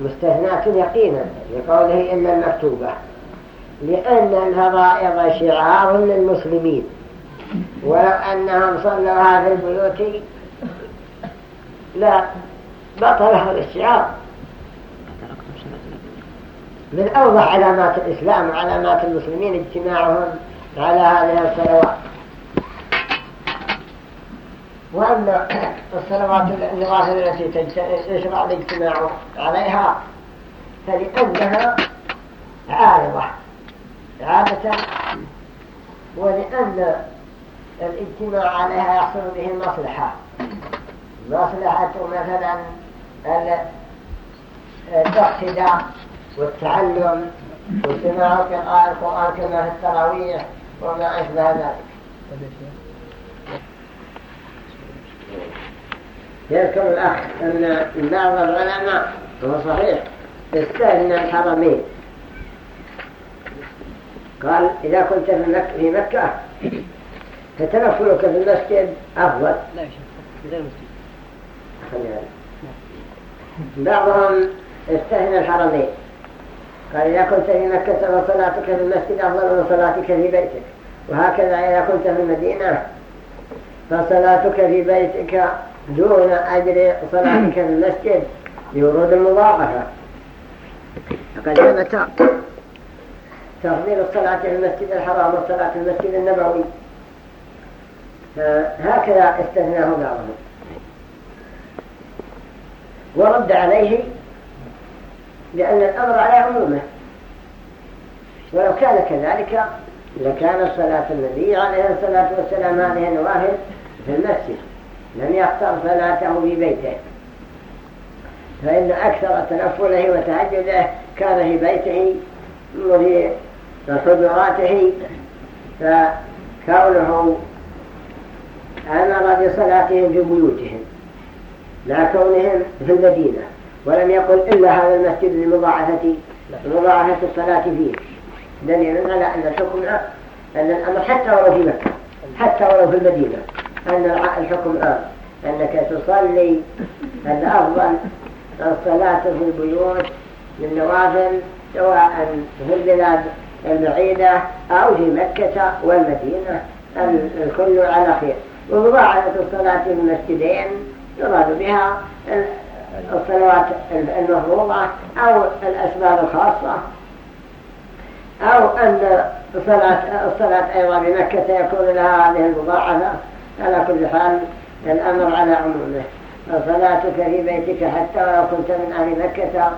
مستثنات يقينا لقوله إلا المكتوبة. لأن الفرائض شعار للمسلمين. ولو أنهم صلوها في البيوت لا بطل هذا الشعار. من أوضح علامات الإسلام وعلامات المسلمين اجتماعهم على هذه الصلوات. وأما الصلوات النوافل التي يشرع الاجتماع عليها فلأنها عارضة. عادة ولأن الإجتماع عليها يحصل به المصلحة. مصلحة مثلا الاقتداء والتعلم واستماع قراءة القرآن كما في التراويح وما أشبه ذلك. يذكر الأخ أن بعض العلماء هو صحيح استثنى الحرمين. قال إذا كنت في مكة فتنفلك في المسجد أفضل. لا يا شيخ غير المسجد. بعضهم استثنى الحرمين. قال إذا كنت في مكة فصلاتك في المسجد أفضل من صلاتك في بيتك. وهكذا إذا كنت في المدينة فصلاتك في بيتك دون أجر صلاتك في المسجد يورود المضاعفة. فقد ثبت تفضيل الصلاة في المسجد الحرام والصلاة في المسجد النبوي. هكذا استثناه بعضهم. ورد عليه لأن الأمر على عمومه. ولو كان كذلك لكان صلاة النبي عليه الصلاة والسلام هذه النوافل في المسجد. لم يختار صلاته في بيته. فإن أكثر تنفله وتهجده كان في بيته وفي حجراته فكونه أمر بصلاتهم في بيوتهم لا كونهم في المدينة ولم يقل إلا هذا المسجد لمضاعفة مضاعفة الصلاة فيه. دليل على أن الحكم أن الأمر حتى ولو في مكة حتى ولو في المدينة أن الحكم عام أنك تصلي الأفضل الصلاة في البيوت للنوافل سواء في البلاد البعيدة أو في مكة والمدينة. الكل على خير. ومضاعفة الصلاة في المسجدين يراد بها الصلوات المفروضة أو الأسباب الخاصة. أو أن الصلاة, الصلاة أيضا بمكة يكون لها هذه المضاعفة. على كل حال الأمر على عمومه. صلاتك في بيتك حتى ولو كنت من أهل مكة.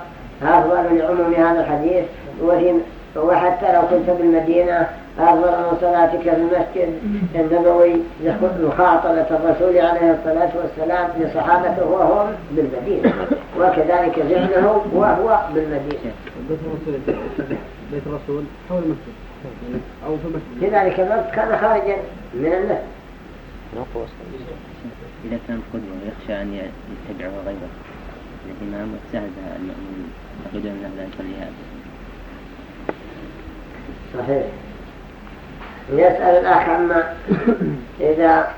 أفضل لعموم هذا الحديث. وفي وحتى لو كنت بالمدينة أفضل من صلاتك في المسجد النبوي مخاطبة الرسول عليه الصلاة والسلام لصحابته وهم بالمدينة وكذلك فعله وهو بالمدينة. بيت الرسول حول المسجد. أو في المسجد. في ذلك الوقت كان خارجا من المسجد. إذا كان قدوة يخشى أن يتبعه غيره الإمام واجتهد المأمون يقولون أنه لا يصلي هذا. صحيح. يسأل الأخ عما إذا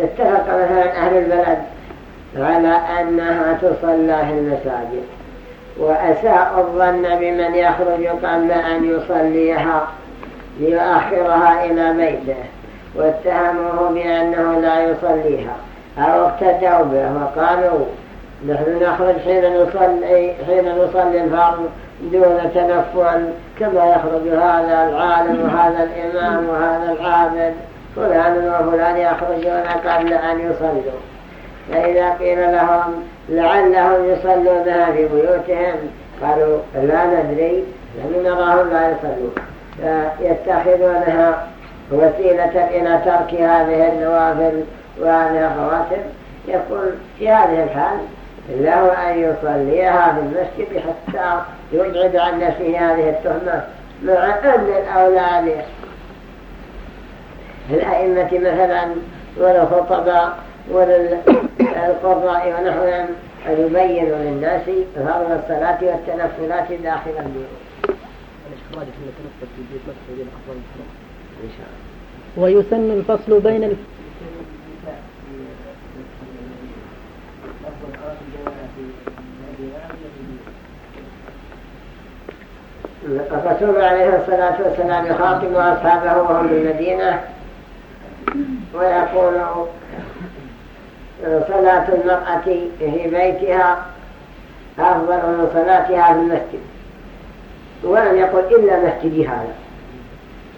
اتفق مثلا أهل البلد على أنها تصلى في المساجد وأساء الظن بمن يخرج قبل أن يصليها ليؤخرها إلى بيته واتهموه بأنه لا يصليها أو اقتدوا به وقالوا نحن نخرج حين نصلي حين نصلي الفرض دون تنفل كما يخرج هذا العالم وهذا الإمام وهذا العابد. فلان وفلان يخرجون قبل أن يصلوا. فإذا قيل لهم لعلهم يصلونها في بيوتهم قالوا لا ندري لم نراهم لا يصلون. فيتخذونها وسيلة إلى ترك هذه النوافل وهذه الرواتب يقول في هذه الحال له أن يصليها في المسجد حتى يبعد عن نفسه هذه التهمة مع أن الأولاد الأئمة مثلا وللخطباء وللقراء ونحوهم أن يبينوا للناس فرض الصلاة والتنفلات داخل البيوت. ويسن الفصل بين الرسول عليه الصلاة والسلام يخاطب أصحابه وهم بالمدينة ويقول صلاة المرأة في بيتها أفضل من صلاتها في المسجد ولم يقل إلا مسجدي هذا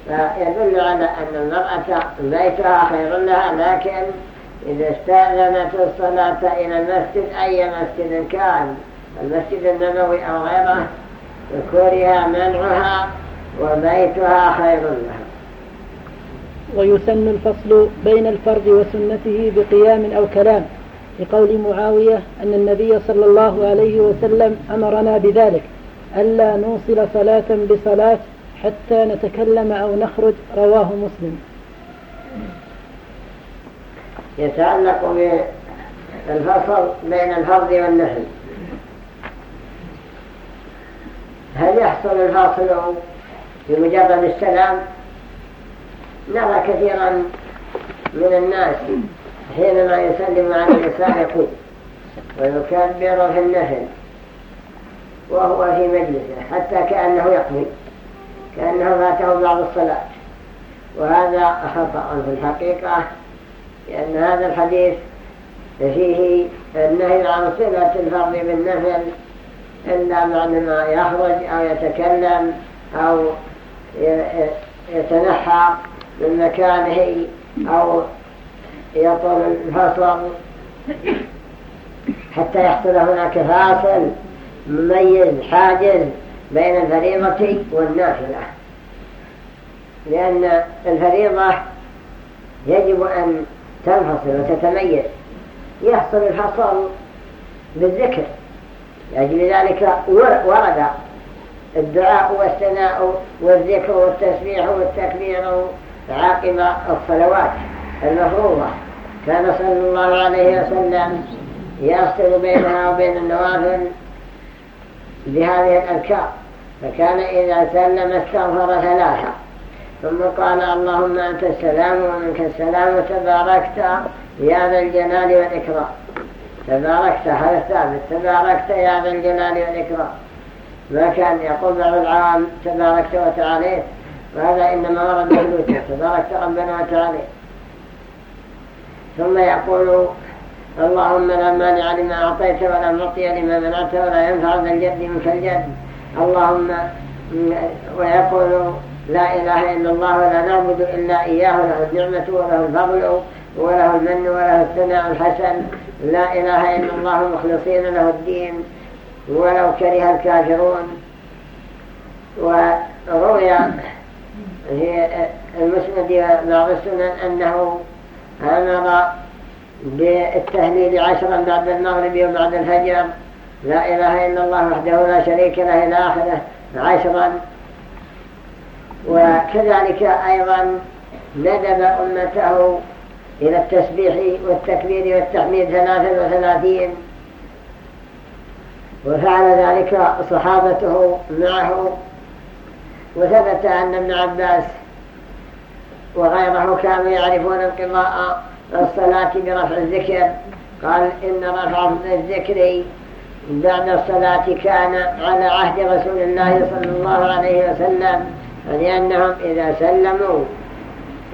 فيدل على أن المرأة بيتها خير لها لكن إذا استأذنت الصلاة إلى المسجد أي مسجد كان المسجد النبوي أو غيره كره منعها وبيتها خير لها. ويسن الفصل بين الفرض وسنته بقيام أو كلام لقول معاوية أن النبي صلى الله عليه وسلم أمرنا بذلك ألا نوصل صلاة بصلاة حتى نتكلم أو نخرج رواه مسلم. يتعلق بالفصل بين الفرض والنهي. هل يحصل الفاصل بمجرد السلام؟ نرى كثيرا من الناس حينما يسلم على الإنسان يقول ويكبر في النهل وهو في مجلسه حتى كأنه يقضي كأنه فاته بعض الصلاة. وهذا خطأ في الحقيقة لأن هذا الحديث فيه النهي عن صلة الفرض بالنفل إلا بعدما يخرج أو يتكلم أو يتنحى من مكانه أو يطول الفصل. حتى يحصل هناك فاصل مميز حاجز بين الفريضة والنافلة. لأن الفريضة يجب أن تنفصل وتتميز. يحصل الفصل بالذكر. لأجل ذلك ورد الدعاء والثناء والذكر والتسبيح والتكبير عاقب الصلوات المفروضة. كان صلى الله عليه وسلم يفصل بينها وبين النوافل بهذه الأذكار. فكان إذا سلم استغفر ثلاثة. ثم قال اللهم أنت السلام ومنك السلام وتباركت يا ذا الجلال والإكرام. تباركت هذا ثابت. تباركت يا ذا الجلال والإكرام. ما كان يقول بعض العام تباركت وتعاليت وهذا إنما ورد بلوته تباركت ربنا وتعاليت ثم يقول اللهم لا مانع لما أعطيت ولا معطي لما منعت ولا ينفع ذا الجد منك الجد. اللهم ويقول لا إله إلا الله ولا نعبد إلا إياه له النعمة وله الفضل. وله المن وله الثناء الحسن. لا إله إلا الله مخلصين له الدين. ولو كره الكافرون. وروي في المسند وبعض السنن أنه أمر بالتهليل عشرا بعد المغرب وبعد الفجر. لا إله إلا الله وحده لا شريك له إلى آخره عشرا. وكذلك أيضا ندب أمته إلى التسبيح والتكبير والتحميد ثلاثا وثلاثين. وفعل ذلك صحابته معه. وثبت أن ابن عباس وغيره كانوا يعرفون انقضاء الصلاة برفع الذكر. قال إن رفع الذكر بعد الصلاة كان على عهد رسول الله صلى الله عليه وسلم لأنهم إذا سلموا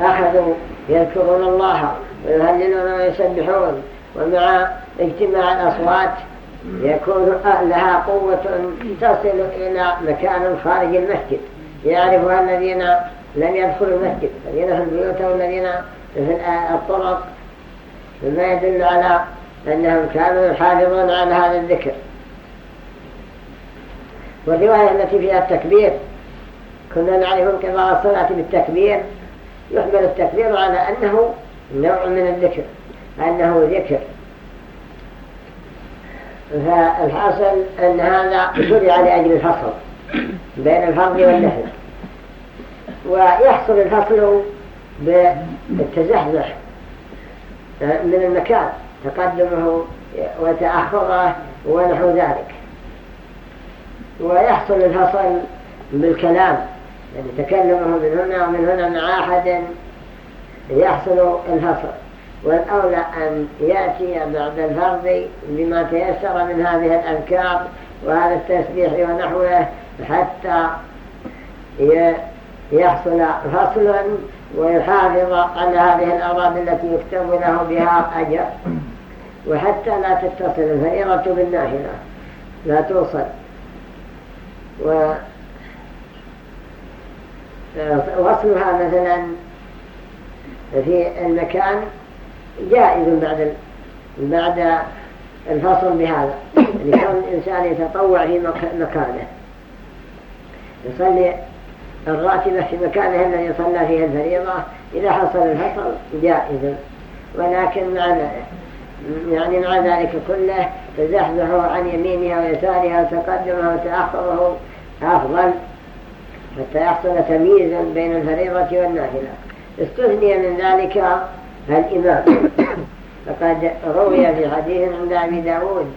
أخذوا يذكرون الله ويهللون ويسبحون ومع اجتماع الأصوات يكون لها قوة تصل إلى مكان خارج المسجد. يعرفها الذين لم يدخلوا المسجد الذين في البيوت والذين في الطرق. مما يدل على أنهم كانوا يحافظون على هذا الذكر. والرواية التي فيها التكبير كنا نعرف انقضاء الصلاة بالتكبير. يحمل التكبير على أنه نوع من الذكر أنه ذكر. فالحاصل أن هذا شرع لأجل الفصل بين الفرض والنفل ويحصل الفصل بالتزحزح من المكان تقدمه وتأخره ونحو ذلك. ويحصل الفصل بالكلام يعني تكلمه من هنا ومن هنا مع أحد يحصل الفصل والأولى أن يأتي بعد الفرض بما تيسر من هذه الأذكار وهذا التسبيح ونحوه حتى يحصل فصلا ويحافظ على هذه الأراضي التي يكتب له بها أجر. وحتى لا تتصل الفريضة بالناهلة لا توصل. وصلها مثلا في المكان جائز بعد بعد الفصل بهذا. لكون الإنسان يتطوع في مكانه. يصلي الراتبة في مكانه الذي صلى فيه الفريضة. إذا حصل الفصل جائز. ولكن مع يعني مع ذلك كله تزحزحه عن يمينها ويسارها وتقدمه وتأخره أفضل. حتى يحصل تمييزا بين الفريضة والنافلة. استثني من ذلك الإمام. فقد روي في حديث عند أبي داود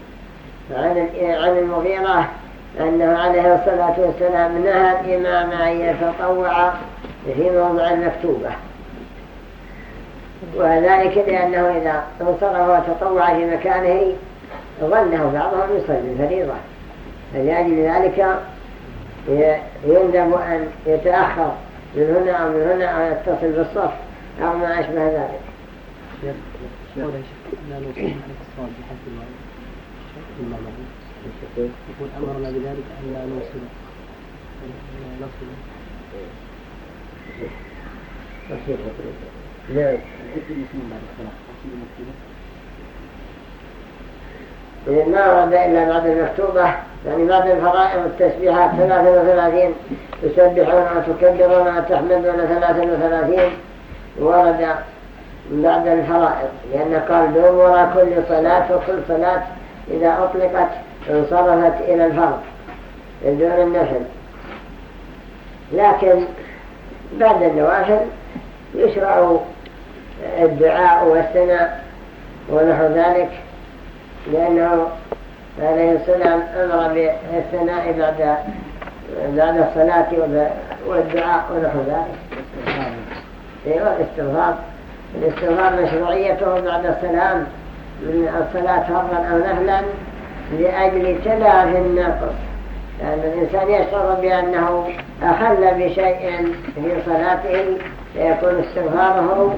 عن المغيرة أنه عليه الصلاة والسلام نهى الإمام أن يتطوع في موضع المكتوبة. وذلك لأنه إذا انصرف وتطوع في مكانه ظنه بعضهم يصلي الفريضة. فلأجل ذلك يندب أن يتأخر من هنا أو من هنا أو يتصل بالصف أو ما أشبه ذلك. يقول أمرنا بذلك أن لا نوصل نصل نعم. ما ورد إلا بعد المكتوبة يعني بعد الفرائض والتسبيحات 33 تسبحون وتكبرون وتحمدون 33 ورد بعد الفرائض لأن قال دور كل صلاة وكل صلاة إذا أطلقت انصرفت إلى الفرض دون النفل. لكن بعد النوافل يشرع الدعاء والثناء ونحو ذلك. لأنه عليه السلام أمر بالثناء بعد بعد الصلاة والدعاء ونحو ذلك. أيوه الاستغفار. الاستغفار مشروعيته بعد السلام. من الصلاة فرضا أو نهلا لأجل تلافي النقص لأن الإنسان يشعر بأنه أخل بشيء في صلاته فيكون استغفاره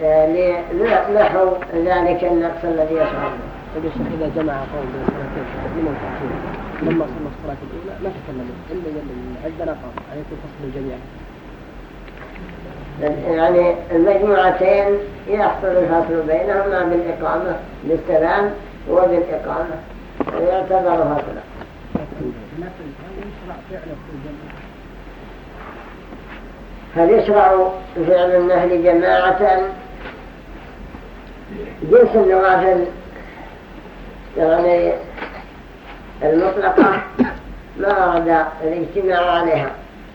لنحو ذلك النقص الذي يشعر به طيب إذا جمع قوم بين من التأخير. لما صلى الصلاة الأولى ما تكلموا. إلا عندنا قام على يكون فصل الجميع يعني المجموعتين يحصل الفصل بينهما بالإقامة بالسلام وبالإقامة. يعتبر فصلا هل يشرع فعل النهل جماعة؟ جنس النوافل يعني المطلقة ما ورد الاجتماع عليها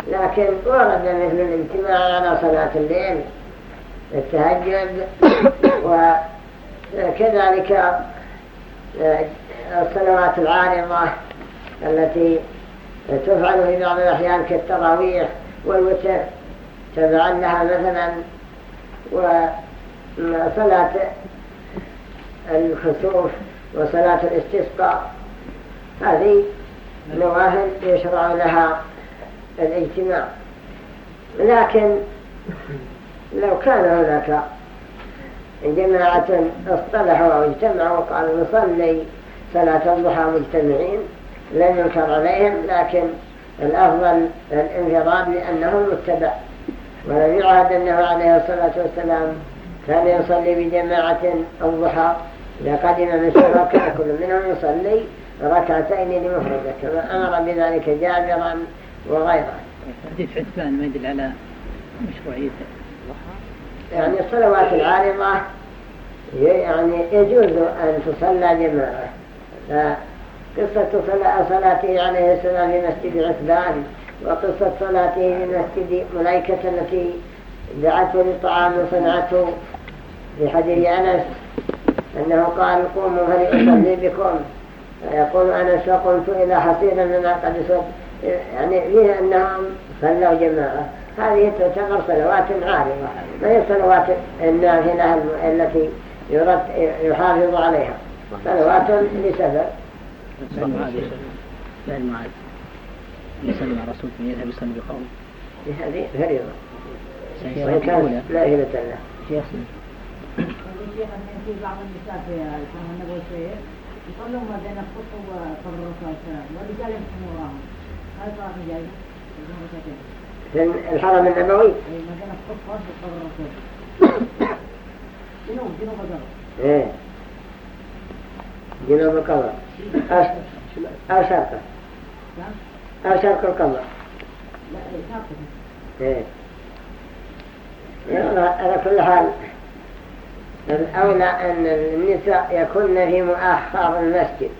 لكن ورد مثل الاجتماع على صلاة الليل التهجد وكذلك آه، الصلوات العارضة التي تفعل في بعض الأحيان كالتراويح والوتر تبعا لها مثلا وصلاة الخسوف وصلاة الاستسقاء. هذه نواهل يشرع لها الاجتماع. لكن لو كان هناك جماعة اصطلحوا أو اجتمعوا وقالوا نصلي صلاة الضحى مجتمعين لم ينكر عليهم لكن الأفضل الانفراد لأنه متبع ولم يعهد النبي عليه الصلاة والسلام كان يصلي بجماعة الضحى إذا قدم من كان كل منهم يصلي ركعتين لمفرده كما أمر بذلك جابرا وغيره. حديث عثمان ما يدل على مشروعية يعني الصلوات العارضة يعني يجوز أن تصلى جماعة. قصة صلاته عليه السلام في مسجد عثمان وقصة صلاته في مسجد ملائكة التي دعته للطعام وصنعته في حديث أنس أنه قال قوموا فليصلي بكم؟ يقول أنس فقلت إلى حصير مما قد صد يعني فيه أنهم صلوا جماعة. هذه تعتبر صلوات عارضة. ما هي صلوات النافلة التي يرد يحافظ عليها؟ صلوات لسبب لا المعاد يصلي مع رسول يذهب يصلي بقوم؟ هذه فريضة وإن كانت لا هيلة له شيخ في بعض النساء في الحرم النبوي يصلون ما بين الصبح وقبل الرسول والسلام والرجال يمشون وراهم هل صار جائز؟ في الحرم النبوي؟ أي ما بين الصبح وقبل الرسول جنوب جنوب القبر إيه. جنوب القبر أو شرقه أو شرق القمر. لا إيه. على كل حال. الأولى أن النساء يكون في مؤخر المسجد.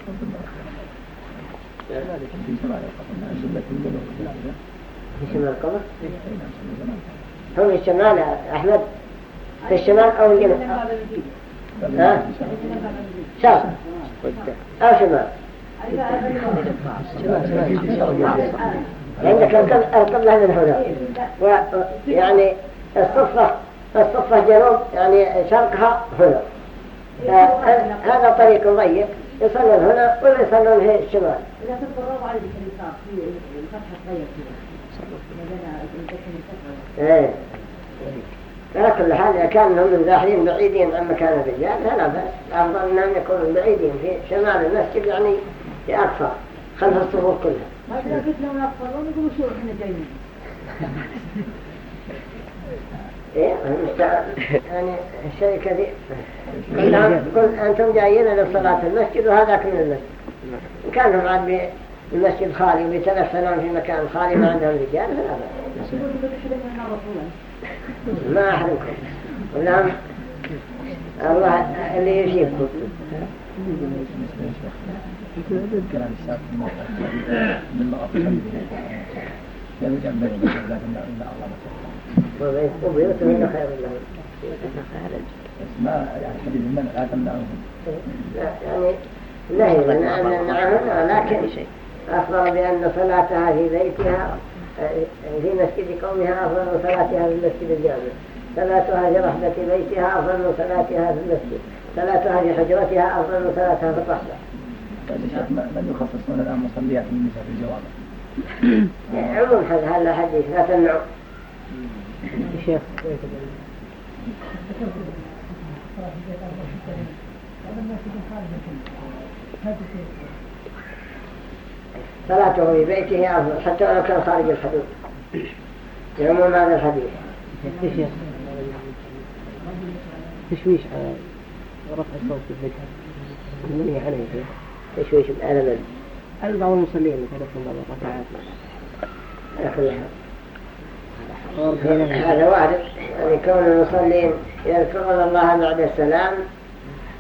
في شمال القمر هو في الشمال أحمد. في الشمال أو الجنوب؟ ها؟ شرق أو شمال. عندك القبلة من هنا ويعني الصفة الصفة جنوب يعني شرقها هنا. هذا طريق ضيق يصلون هنا ولا يصلون في الشمال. إذا على ذكر اليسار في الفتحة إيه. على كل حال كان هم داخلين بعيدين عن مكان الرجال فلا بأس. الأفضل أنهم يكونوا بعيدين في شمال المسجد يعني في أقصى خلف الصفوف كلها. ما إذا قلت لهم يقفلون يقولوا شو إحنا جايين؟ إيه يعني الشيء قل أنتم جايين لصلاة المسجد وهذاك من المسجد كانوا عاد المسجد خالي ويتنفلون في مكان خالي ما عندهم رجال فلا ما أحرمكم ونعم الله اللي يجيبكم وبيوتهم خير لهم ما يعني حديث المنع لا تمنعهم يعني أن نمنعهم لكن أخبر بأن صلاتها في بيتها في مسجد قومها أفضل صلاتها في المسجد الجامع صلاتها في رحبة بيتها أفضل صلاتها في المسجد صلاتها في حجرتها أفضل صلاتها في الرحبة من يخصصون الآن مصليات النساء في الجوامع عموم هذا الحديث لا تمنعوا شيخ صلاته في بيته أفضل حتى لو كان خارج الحدود يعمون هذا الحديث تشويش على رفع الصوت في من يعني تشويش الألم هل بعض المصلين يتركون بعض الركعات. هذا وارد يعني كون المصلين يذكرون الله بعد السلام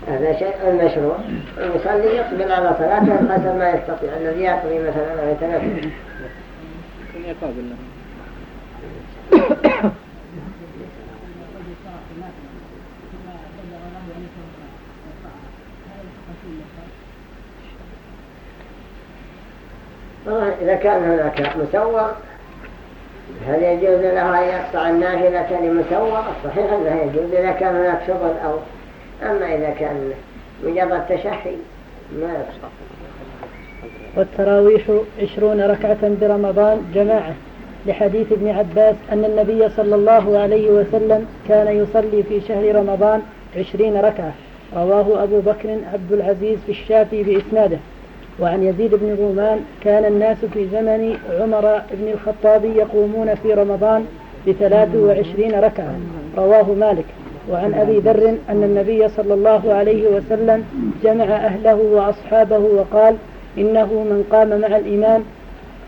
هذا شيء مشروع المصلي يقبل على صلاته حسب ما يستطيع. الذي يقضي مثلا أو يتنفس يقابل إذا كان هناك مسور هل يجوز له أن يقطع النافلة لمسور الصحيح أنه يجوز إذا كان هناك شغل أو أما إذا كان مجرد تشحي ما يقطع. والتراويح عشرون ركعة برمضان جماعة. لحديث ابن عباس أن النبي صلى الله عليه وسلم كان يصلي في شهر رمضان عشرين ركعة. رواه أبو بكر عبد العزيز في الشافي بإسناده. وعن يزيد بن رومان كان الناس في زمن عمر بن الخطاب يقومون في رمضان بثلاث وعشرين ركعة. رواه مالك. وعن أبي ذر أن النبي صلى الله عليه وسلم جمع أهله وأصحابه وقال إنه من قام مع الإمام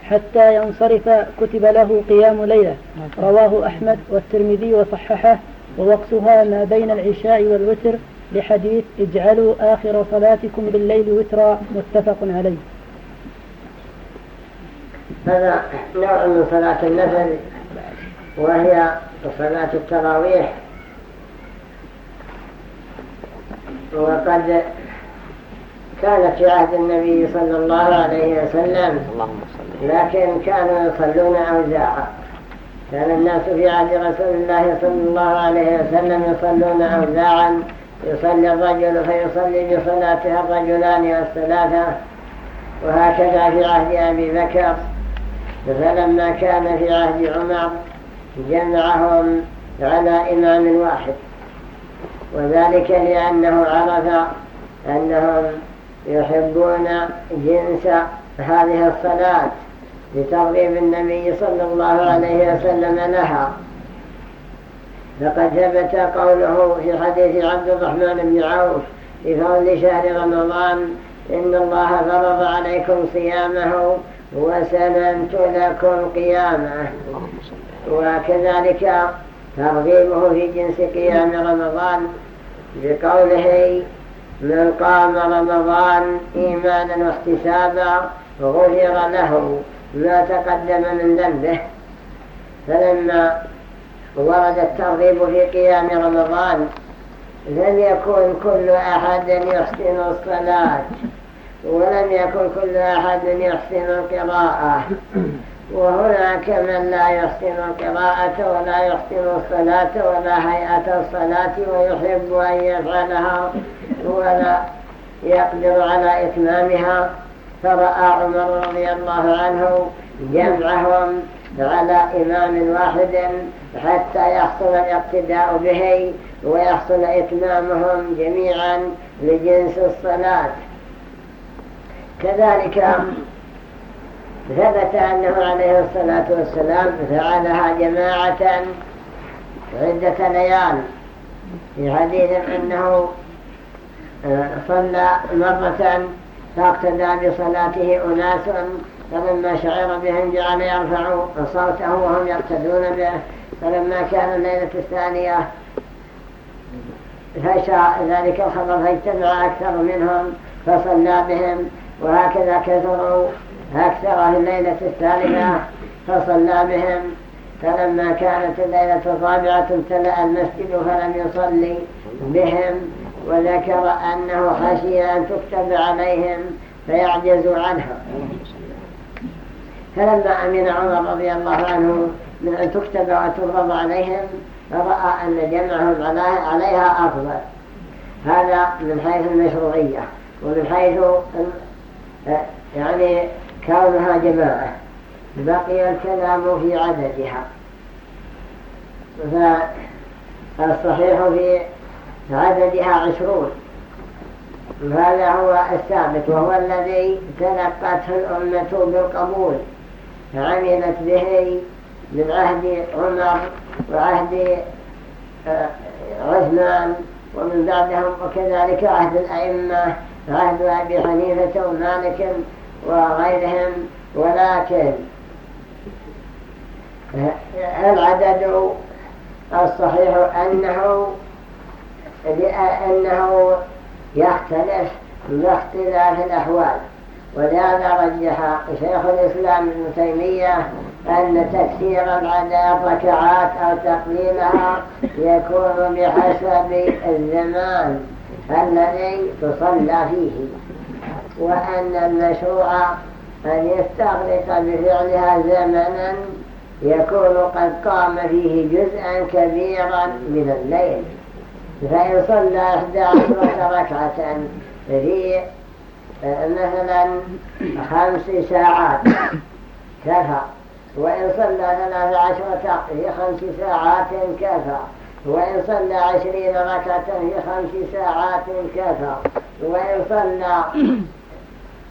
حتى ينصرف كتب له قيام ليلة. رواه أحمد والترمذي وصححه. ووقتها ما بين العشاء والوتر لحديث اجعلوا آخر صلاتكم بالليل وترا متفق عليه. هذا نوع من صلاة النفل وهي صلاة التراويح. وقد كانت في عهد النبي صلى الله عليه وسلم لكن كانوا يصلون أوزاعا كان الناس في عهد رسول الله صلى الله عليه وسلم يصلون أوزاعا. يصلي الرجل فيصلي بصلاتها الرجلان والثلاثة وهكذا في عهد أبي بكر فلما كان في عهد عمر جمعهم على إمام واحد. وذلك لأنه عرف أنهم يحبون جنس هذه الصلاة لترغيب النبي صلى الله عليه وسلم لها. لقد ثبت قوله في حديث عبد الرحمن بن عوف في فضل شهر رمضان إن الله فرض عليكم صيامه وسلمت لكم قيامه. وكذلك ترغيبه في جنس قيام رمضان بقوله من قام رمضان إيمانا واحتسابا غفر له ما تقدم من ذنبه فلما ورد الترغيب في قيام رمضان. لم يكن كل أحد يحسن الصلاة ولم يكن كل أحد يحسن القراءة. وهناك من لا يحسن القراءة ولا يحسن الصلاة ولا هيئة الصلاة ويحب أن يفعلها ولا يقدر على إتمامها. فرأى عمر رضي الله عنه جمعهم على إمام واحد حتى يحصل الاقتداء به ويحصل إتمامهم جميعا لجنس الصلاة. كذلك ثبت أنه عليه الصلاة والسلام فعلها جماعة عدة ليال. في حديث أنه آه، صلى مرة فاقتدى بصلاته أناس فلما شعر بهم جعل يرفع صوته وهم يقتدون به. فلما كان الليلة الثانية فشاء ذلك الخبر فاجتمع أكثر منهم فصلى بهم وهكذا كثروا أكثر في الليلة الثالثة فصلى بهم. فلما كانت الليلة الرابعة امتلأ المسجد فلم يصلي بهم وذكر أنه خشي أن تكتب عليهم فيعجزوا عنها فلما أمن عمر رضي الله عنه من أن تكتب وتفرض عليهم فرأى أن جمعهم عليها أفضل. هذا من حيث المشروعية ومن حيث يعني كونها جماعة. بقي الكلام في عددها. فالصحيح في عددها عشرون. هذا هو الثابت وهو الذي تلقته الأمة بالقبول. عملت به من عهد عمر وعهد آه، عثمان ومن بعدهم وكذلك عهد الأئمة عهد أبي حنيفة ومالك وغيرهم ولكن العدد الصحيح أنه لأنه يختلف باختلاف الأحوال. ولهذا رجح شيخ الإسلام ابن تيمية أن تكثير العدد ركعات أو تقليلها يكون بحسب الزمان الذي تصلى فيه وأن المشروع أن يستغرق بفعلها زمنا يكون قد قام فيه جزءا كبيرا من الليل. فإن صلى إحدى عشرة ركعة في مثلا خمس ساعات. كفى. وإن صلى ثلاث عشرة في خمس ساعات كفى. وإن صلى عشرين ركعة في خمس ساعات كفى. وإن صلى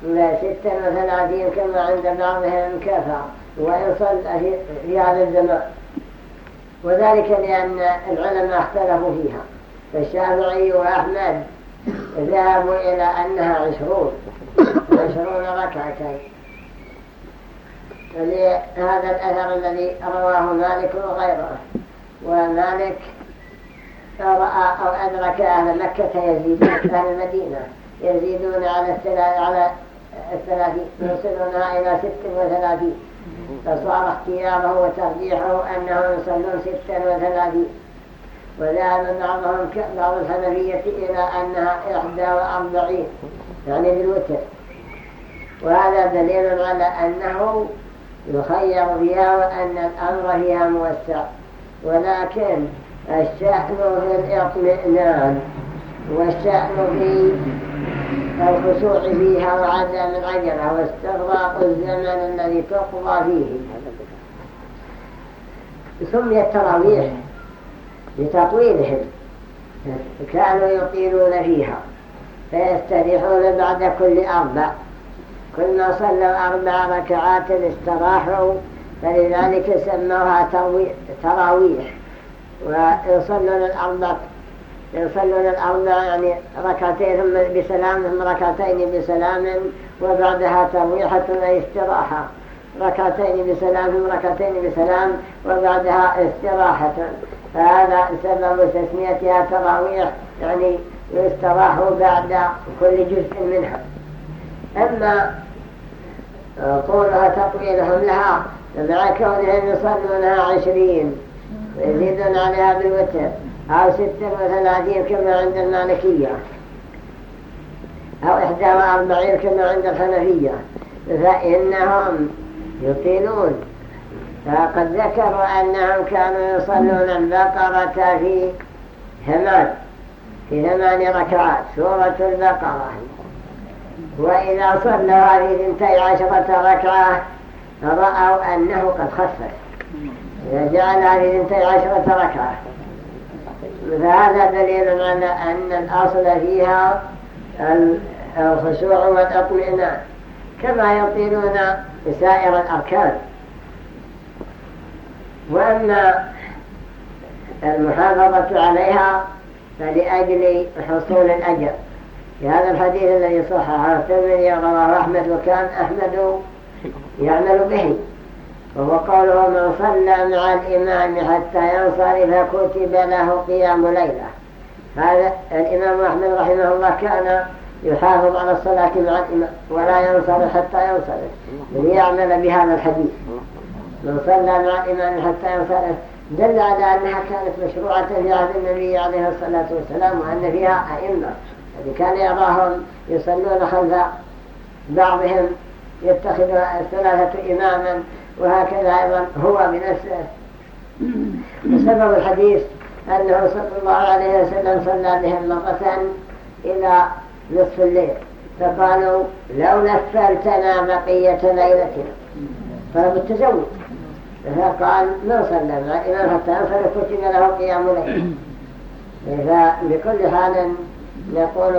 ستا وثلاثين كما عند بعضهم كفى. وإن صلى في هذا الزمان. وذلك لأن العلماء اختلفوا فيها. فالشافعي وأحمد ذهبوا إلى أنها عشرون. عشرون ركعتين. هذا الأثر الذي رواه مالك وغيره. ومالك رأى أو أدرك أهل مكة يزيدون أهل المدينة يزيدون على على الثلاثين يوصلونها إلى ست وثلاثين. فصار اختياره وترجيحه أنهم يصلون ستا وثلاثين. وذهب بعضهم بعض الحنفية إلى أنها إحدى وأربعين يعني بالوتر. وهذا دليل على أنه يخير فيها وأن الأمر فيها موسع ولكن الشأن في الإطمئنان والشأن في الخشوع فيها وعدم العجلة واستغراق الزمن الذي تقضى فيه. سمي التراويح لتطويلهم. كانوا يطيلون فيها فيستريحون بعد كل أربع. كل ما صلوا أربع ركعات استراحوا فلذلك سموها تراويح. ويصلون الأربع يصلون الأربع يعني ركعتين ثم بسلام ثم ركعتين بسلام وبعدها ترويحة واستراحة. ركعتين بسلام ثم ركعتين بسلام وبعدها استراحة. فهذا سبب تسميتها تراويح يعني يستراح بعد كل جزء منها. أما طولها تطويلهم لها مع كونهم يصلونها عشرين. ويزيدون عليها بالوتر. أو ستة وثلاثين كما عند المالكية. أو إحدى وأربعين كما عند الحنفية. فإنهم يطيلون فقد ذكروا أنهم كانوا يصلون البقرة في ثمان في ثمان ركعات. سورة البقرة. وإذا صلوا هذه ثنتي عشرة ركعة رأوا أنه قد إذا جعل هذه ثنتي عشرة ركعة. فهذا دليل على أن الأصل فيها الخشوع والأطمئنان كما يطيلون سائر الأركان. وأما المحافظة عليها فلأجل حصول الأجر. في هذا الحديث الذي صححه الترمذي ورواه أحمد وكان أحمد يعمل به. وهو قوله من صلى مع الإمام حتى ينصرف كتب له قيام ليلة. هذا الإمام أحمد رحمه الله كان يحافظ على الصلاة مع الإمام ولا ينصرف حتى ينصرف. ليعمل بهذا الحديث. من صلى مع الإمام حتى ينصرف دل على أنها كانت مشروعة في عهد النبي عليه الصلاة والسلام وأن فيها أئمة. كان يراهم يصلون خلف بعضهم يتخذ الثلاثة إماما وهكذا أيضا هو بنفسه وسبب الحديث أنه صلى الله عليه وسلم صلى بهم مرة إلى نصف الليل. فقالوا لو نفلتنا بقية ليلتنا. طلب التزوج. فقال ما صلى الإمام حتى أنصر كتب له قيام ليل فبكل حال نقول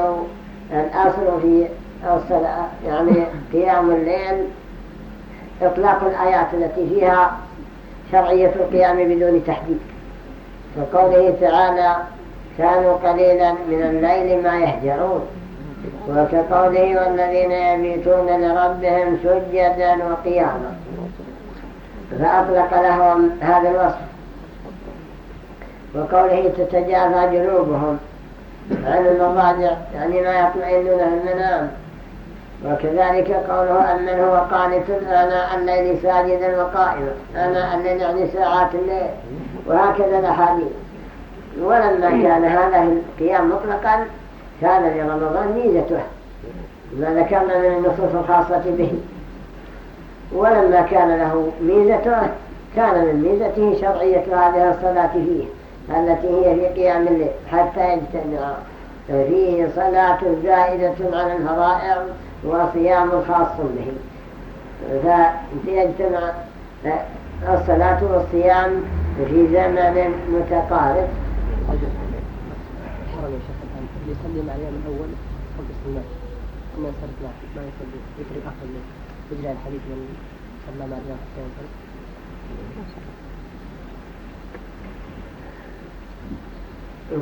الأصل في الصلاة يعني قيام الليل إطلاق الآيات التي فيها شرعية القيام بدون تحديد. وقوله تعالى كانوا قليلا من الليل ما يهجرون وكقوله والذين يبيتون لربهم سجدا وقياما فأطلق لهم هذا الوصف. وقوله تتجافى جنوبهم عن المضاجع يعني ما يطمئنون في المنام. وكذلك قوله أمن هو قانت آناء الليل ساجدا وقائما آناء الليل يعني ساعات الليل. وهكذا الأحاديث. ولما كان هذا القيام مطلقا كان لرمضان ميزته. ما ذكرنا من النصوص الخاصة به. ولما كان له ميزته كان من ميزته شرعية هذه الصلاة فيه. التي هي في قيام الليل حتى يجتمع فيه صلاة زائدة عن الفرائض وصيام خاص به. فيجتمع الصلاة والصيام في زمن متقارب. يصلي مع اليوم الأول خمس سنوات ثم ينصرف ما يصلي يترك آخر الليل يجري الحديث من صلى مع اليوم حتى ينصرف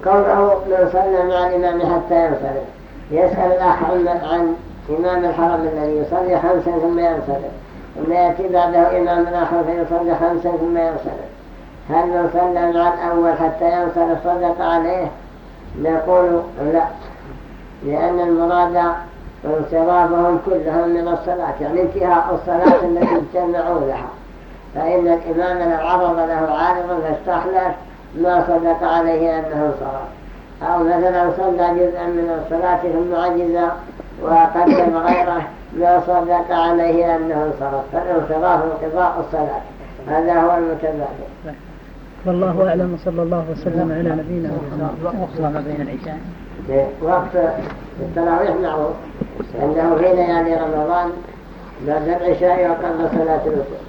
قوله من صلى مع الإمام حتى ينصرف يسأل الأخ عن إمام الحرم الذي يصلي خمسا ثم ينصرف ثم يأتي بعده إمام آخر فيصلي خمسا ثم ينصرف هل من صلى مع الأول حتى ينصرف صدق عليه؟ نقول لا. لأن المراد انصرافهم كلهم من الصلاة يعني انتهاء الصلاة التي اجتمعوا لها. فإن الإمام لو عرض له عارضا فاستحلف ما صدق عليه أنه انصرف أو مثلا صلى جزءا من الصلاة ثم عجز وقدم غيره ما صدق عليه أنه انصرف فالانصراف انقضاء الصلاة. هذا هو المتبادل. والله أعلم وصلى الله وسلم على نبينا محمد. ما بين العشاء وقت التراويح معروف أنه في ليالي رمضان بعد العشاء وقبل صلاة الوتر.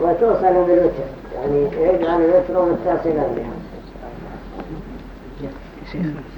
وتوصل بالوتر. يعني يجعل الوتر متصلا بها. شيخ